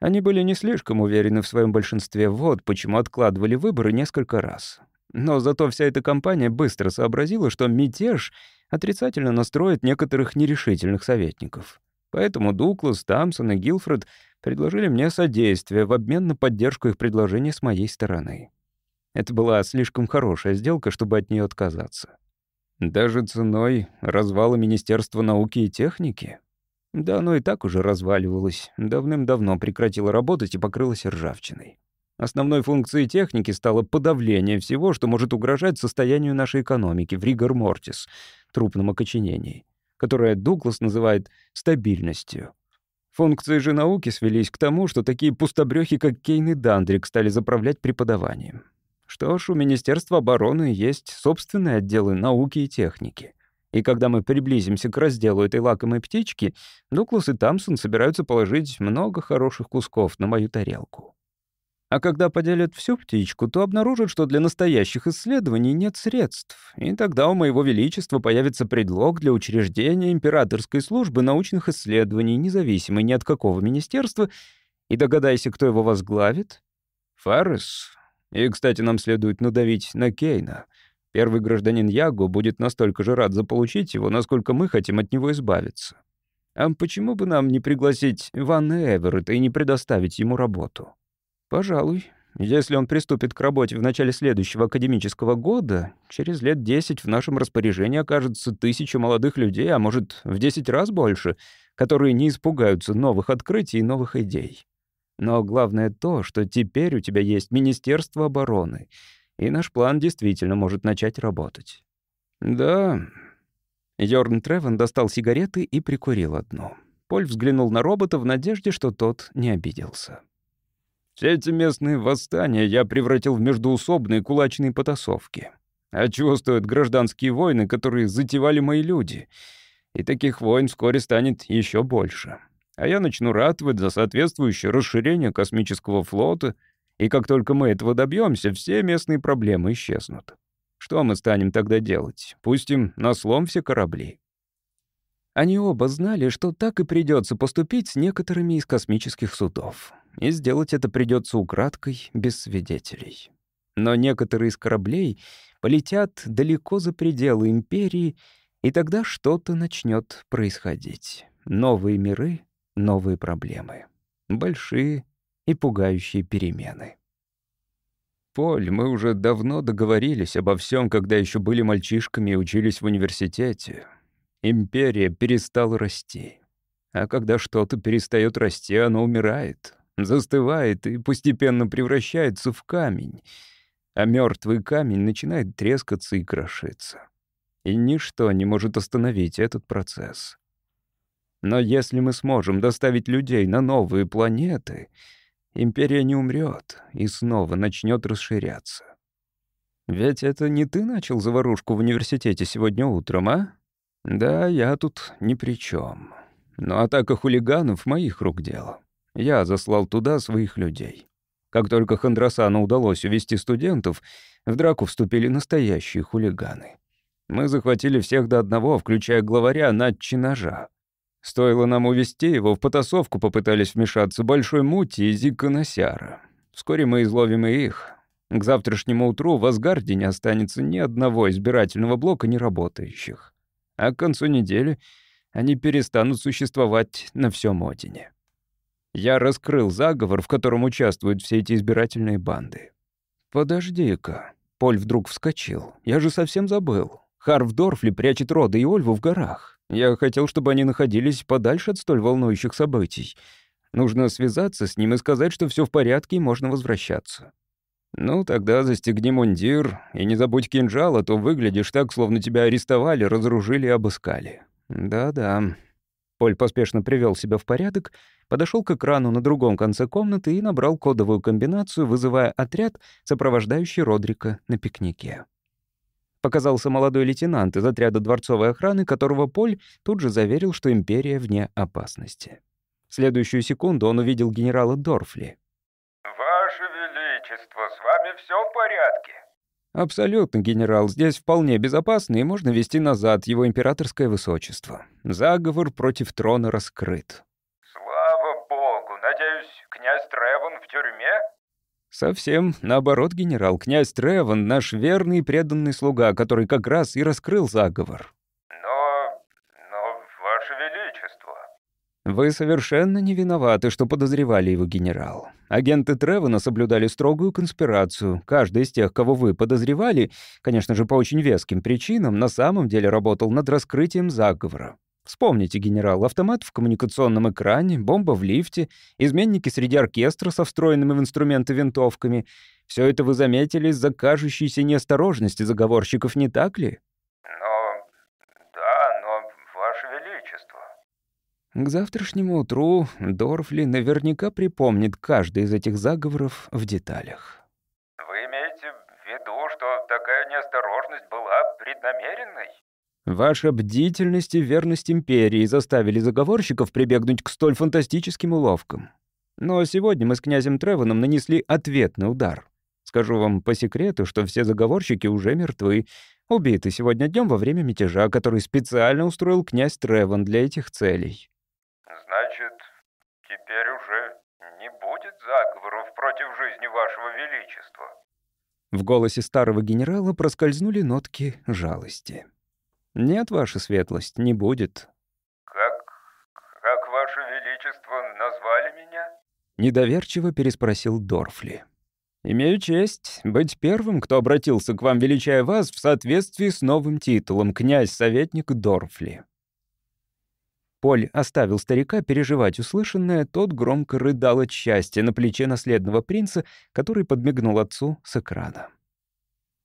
Они были не слишком уверены в своем большинстве, вот почему откладывали выборы несколько раз. Но зато вся эта компания быстро сообразила, что мятеж отрицательно настроит некоторых нерешительных советников. Поэтому Дуклас, Тамсон и Гилфред предложили мне содействие в обмен на поддержку их предложений с моей стороны. Это была слишком хорошая сделка, чтобы от нее отказаться. Даже ценой развала Министерства науки и техники? Да оно и так уже разваливалось, давным-давно прекратило работать и покрылось ржавчиной. Основной функцией техники стало подавление всего, что может угрожать состоянию нашей экономики в ригор мортис, трупном окоченении, которое Дуглас называет стабильностью. Функции же науки свелись к тому, что такие пустобрёхи, как Кейн и Дандрик, стали заправлять преподаванием. Что ж, у Министерства обороны есть собственные отделы науки и техники. И когда мы приблизимся к разделу этой лакомой птички, Дуглас и Тамсон собираются положить много хороших кусков на мою тарелку. А когда поделят всю птичку, то обнаружат, что для настоящих исследований нет средств, и тогда у Моего Величества появится предлог для учреждения императорской службы научных исследований, независимой ни от какого министерства, и догадайся, кто его возглавит? Фаррес, и, кстати, нам следует надавить на Кейна. Первый гражданин Ягу будет настолько же рад заполучить его, насколько мы хотим от него избавиться. А почему бы нам не пригласить Ванна Эверетта и не предоставить ему работу? Пожалуй, если он приступит к работе в начале следующего академического года, через лет 10 в нашем распоряжении окажется тысяча молодых людей, а может, в 10 раз больше, которые не испугаются новых открытий и новых идей. Но главное то, что теперь у тебя есть Министерство обороны, и наш план действительно может начать работать». «Да...» Йорн Тревен достал сигареты и прикурил одну. Поль взглянул на робота в надежде, что тот не обиделся. «Все эти местные восстания я превратил в междуусобные кулачные потасовки. А чего стоят гражданские войны, которые затевали мои люди? И таких войн вскоре станет еще больше» а я начну ратовать за соответствующее расширение космического флота, и как только мы этого добьемся, все местные проблемы исчезнут. Что мы станем тогда делать? Пустим на слом все корабли. Они оба знали, что так и придется поступить с некоторыми из космических судов. И сделать это придется украдкой, без свидетелей. Но некоторые из кораблей полетят далеко за пределы империи, и тогда что-то начнет происходить. Новые миры новые проблемы. Большие и пугающие перемены. «Поль, мы уже давно договорились обо всем, когда еще были мальчишками и учились в университете. Империя перестала расти. А когда что-то перестает расти, оно умирает, застывает и постепенно превращается в камень. А мертвый камень начинает трескаться и крошиться. И ничто не может остановить этот процесс. Но если мы сможем доставить людей на новые планеты, империя не умрет и снова начнет расширяться. Ведь это не ты начал заварушку в университете сегодня утром, а? Да, я тут ни при чем. Но атака хулиганов — моих рук дело. Я заслал туда своих людей. Как только Хандрасану удалось увести студентов, в драку вступили настоящие хулиганы. Мы захватили всех до одного, включая главаря Натчи Ножа. Стоило нам увести его, в потасовку попытались вмешаться Большой Мути и Зиконосяра. Вскоре мы изловим и их. К завтрашнему утру в Асгарде не останется ни одного избирательного блока неработающих. А к концу недели они перестанут существовать на всем Одине. Я раскрыл заговор, в котором участвуют все эти избирательные банды. «Подожди-ка». Поль вдруг вскочил. «Я же совсем забыл. Харвдорфли прячет роды и Ольву в горах. Я хотел, чтобы они находились подальше от столь волнующих событий. Нужно связаться с ним и сказать, что все в порядке и можно возвращаться. Ну, тогда застегни мундир и не забудь кинжал, а то выглядишь так, словно тебя арестовали, разоружили и обыскали. Да-да. Поль поспешно привел себя в порядок, подошел к экрану на другом конце комнаты и набрал кодовую комбинацию, вызывая отряд, сопровождающий Родрика на пикнике показался молодой лейтенант из отряда дворцовой охраны, которого Поль тут же заверил, что империя вне опасности. В следующую секунду он увидел генерала Дорфли. «Ваше Величество, с вами все в порядке?» «Абсолютно, генерал. Здесь вполне безопасно, и можно вести назад его императорское высочество. Заговор против трона раскрыт». «Слава богу! Надеюсь, князь Тревон в тюрьме?» Совсем наоборот, генерал, князь Треван, наш верный и преданный слуга, который как раз и раскрыл заговор. Но... но, ваше величество... Вы совершенно не виноваты, что подозревали его, генерал. Агенты Тревана соблюдали строгую конспирацию. Каждый из тех, кого вы подозревали, конечно же, по очень веским причинам, на самом деле работал над раскрытием заговора. Вспомните, генерал, автомат в коммуникационном экране, бомба в лифте, изменники среди оркестра со встроенными в инструменты винтовками. Все это вы заметили из-за кажущейся неосторожности заговорщиков, не так ли? Но... да, но, Ваше Величество... К завтрашнему утру Дорфли наверняка припомнит каждый из этих заговоров в деталях. Вы имеете в виду, что такая неосторожность была преднамеренной? Ваша бдительность и верность империи заставили заговорщиков прибегнуть к столь фантастическим уловкам. Но сегодня мы с князем Тревоном нанесли ответный удар. Скажу вам по секрету, что все заговорщики уже мертвы, убиты сегодня днем во время мятежа, который специально устроил князь Тревон для этих целей. Значит, теперь уже не будет заговоров против жизни вашего величества. В голосе старого генерала проскользнули нотки жалости. «Нет, ваша светлость, не будет». «Как... как ваше величество назвали меня?» Недоверчиво переспросил Дорфли. «Имею честь быть первым, кто обратился к вам, величая вас, в соответствии с новым титулом «Князь-советник Дорфли». Поль оставил старика переживать услышанное, тот громко рыдал от счастья на плече наследного принца, который подмигнул отцу с экрана.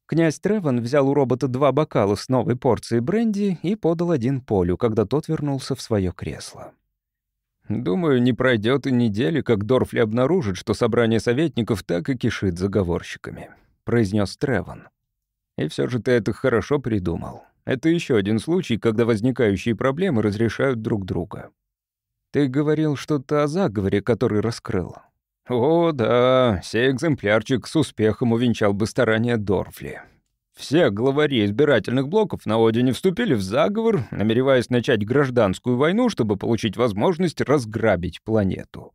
Князь Треван взял у робота два бокала с новой порцией бренди и подал один Полю, когда тот вернулся в свое кресло. Думаю, не пройдет и недели, как Дорфли обнаружит, что собрание советников так и кишит заговорщиками», — произнес Треван. «И все же ты это хорошо придумал. Это еще один случай, когда возникающие проблемы разрешают друг друга. Ты говорил что-то о заговоре, который раскрыл. О, да, сей экземплярчик с успехом увенчал бы старания Дорфли. Все главари избирательных блоков на Одине вступили в заговор, намереваясь начать гражданскую войну, чтобы получить возможность разграбить планету.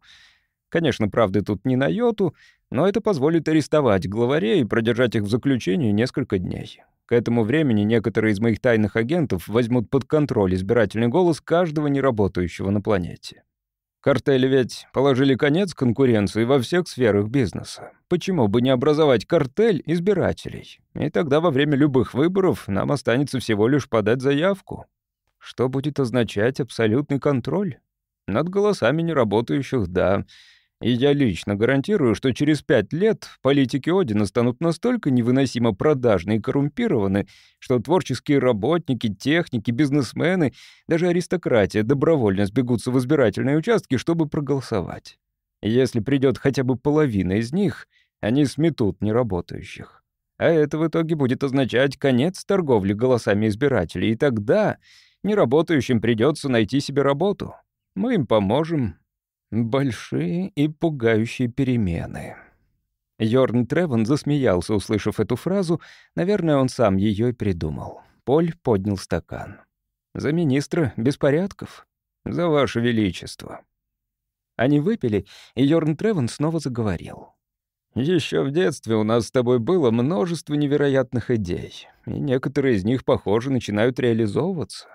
Конечно, правды тут не на йоту, но это позволит арестовать главарей и продержать их в заключении несколько дней. К этому времени некоторые из моих тайных агентов возьмут под контроль избирательный голос каждого неработающего на планете. Картели ведь положили конец конкуренции во всех сферах бизнеса. Почему бы не образовать картель избирателей? И тогда во время любых выборов нам останется всего лишь подать заявку. Что будет означать абсолютный контроль? Над голосами неработающих — да, и я лично гарантирую, что через пять лет политики Одина станут настолько невыносимо продажны и коррумпированы, что творческие работники, техники, бизнесмены, даже аристократия добровольно сбегутся в избирательные участки, чтобы проголосовать. Если придет хотя бы половина из них, они сметут неработающих. А это в итоге будет означать конец торговли голосами избирателей, и тогда неработающим придется найти себе работу. Мы им поможем, большие и пугающие перемены». Йорн Треван засмеялся, услышав эту фразу. Наверное, он сам ее и придумал. Поль поднял стакан. «За министра беспорядков? За ваше величество!» Они выпили, и Йорн Треван снова заговорил. Еще в детстве у нас с тобой было множество невероятных идей, и некоторые из них, похоже, начинают реализовываться.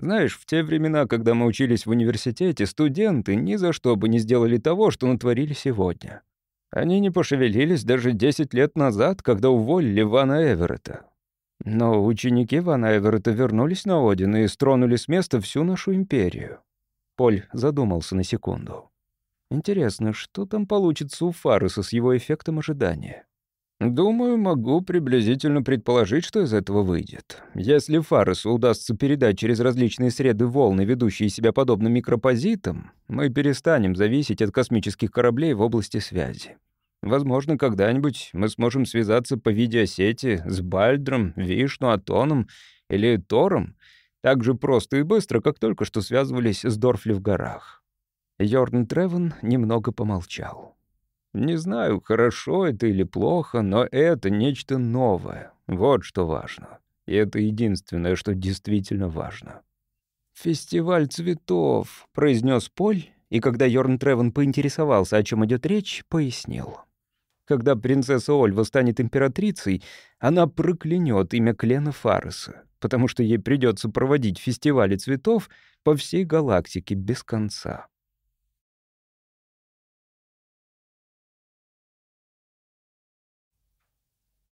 Знаешь, в те времена, когда мы учились в университете, студенты ни за что бы не сделали того, что натворили сегодня. Они не пошевелились даже 10 лет назад, когда уволили Вана Эверетта. Но ученики Вана Эверетта вернулись на Один и стронули с места всю нашу империю. Поль задумался на секунду. Интересно, что там получится у Фаруса с его эффектом ожидания? Думаю, могу приблизительно предположить, что из этого выйдет. Если Фаресу удастся передать через различные среды волны, ведущие себя подобно микропозитам, мы перестанем зависеть от космических кораблей в области связи. Возможно, когда-нибудь мы сможем связаться по видеосети с Бальдром, Вишну, Атоном или Тором так же просто и быстро, как только что связывались с Дорфли в горах. Йорн Тревен немного помолчал. Не знаю, хорошо это или плохо, но это нечто новое. Вот что важно. И это единственное, что действительно важно. «Фестиваль цветов», — произнес Поль, и когда Йорн Тревен поинтересовался, о чем идет речь, пояснил. Когда принцесса Ольва станет императрицей, она проклянет имя Клена Фареса, потому что ей придется проводить фестивали цветов по всей галактике без конца.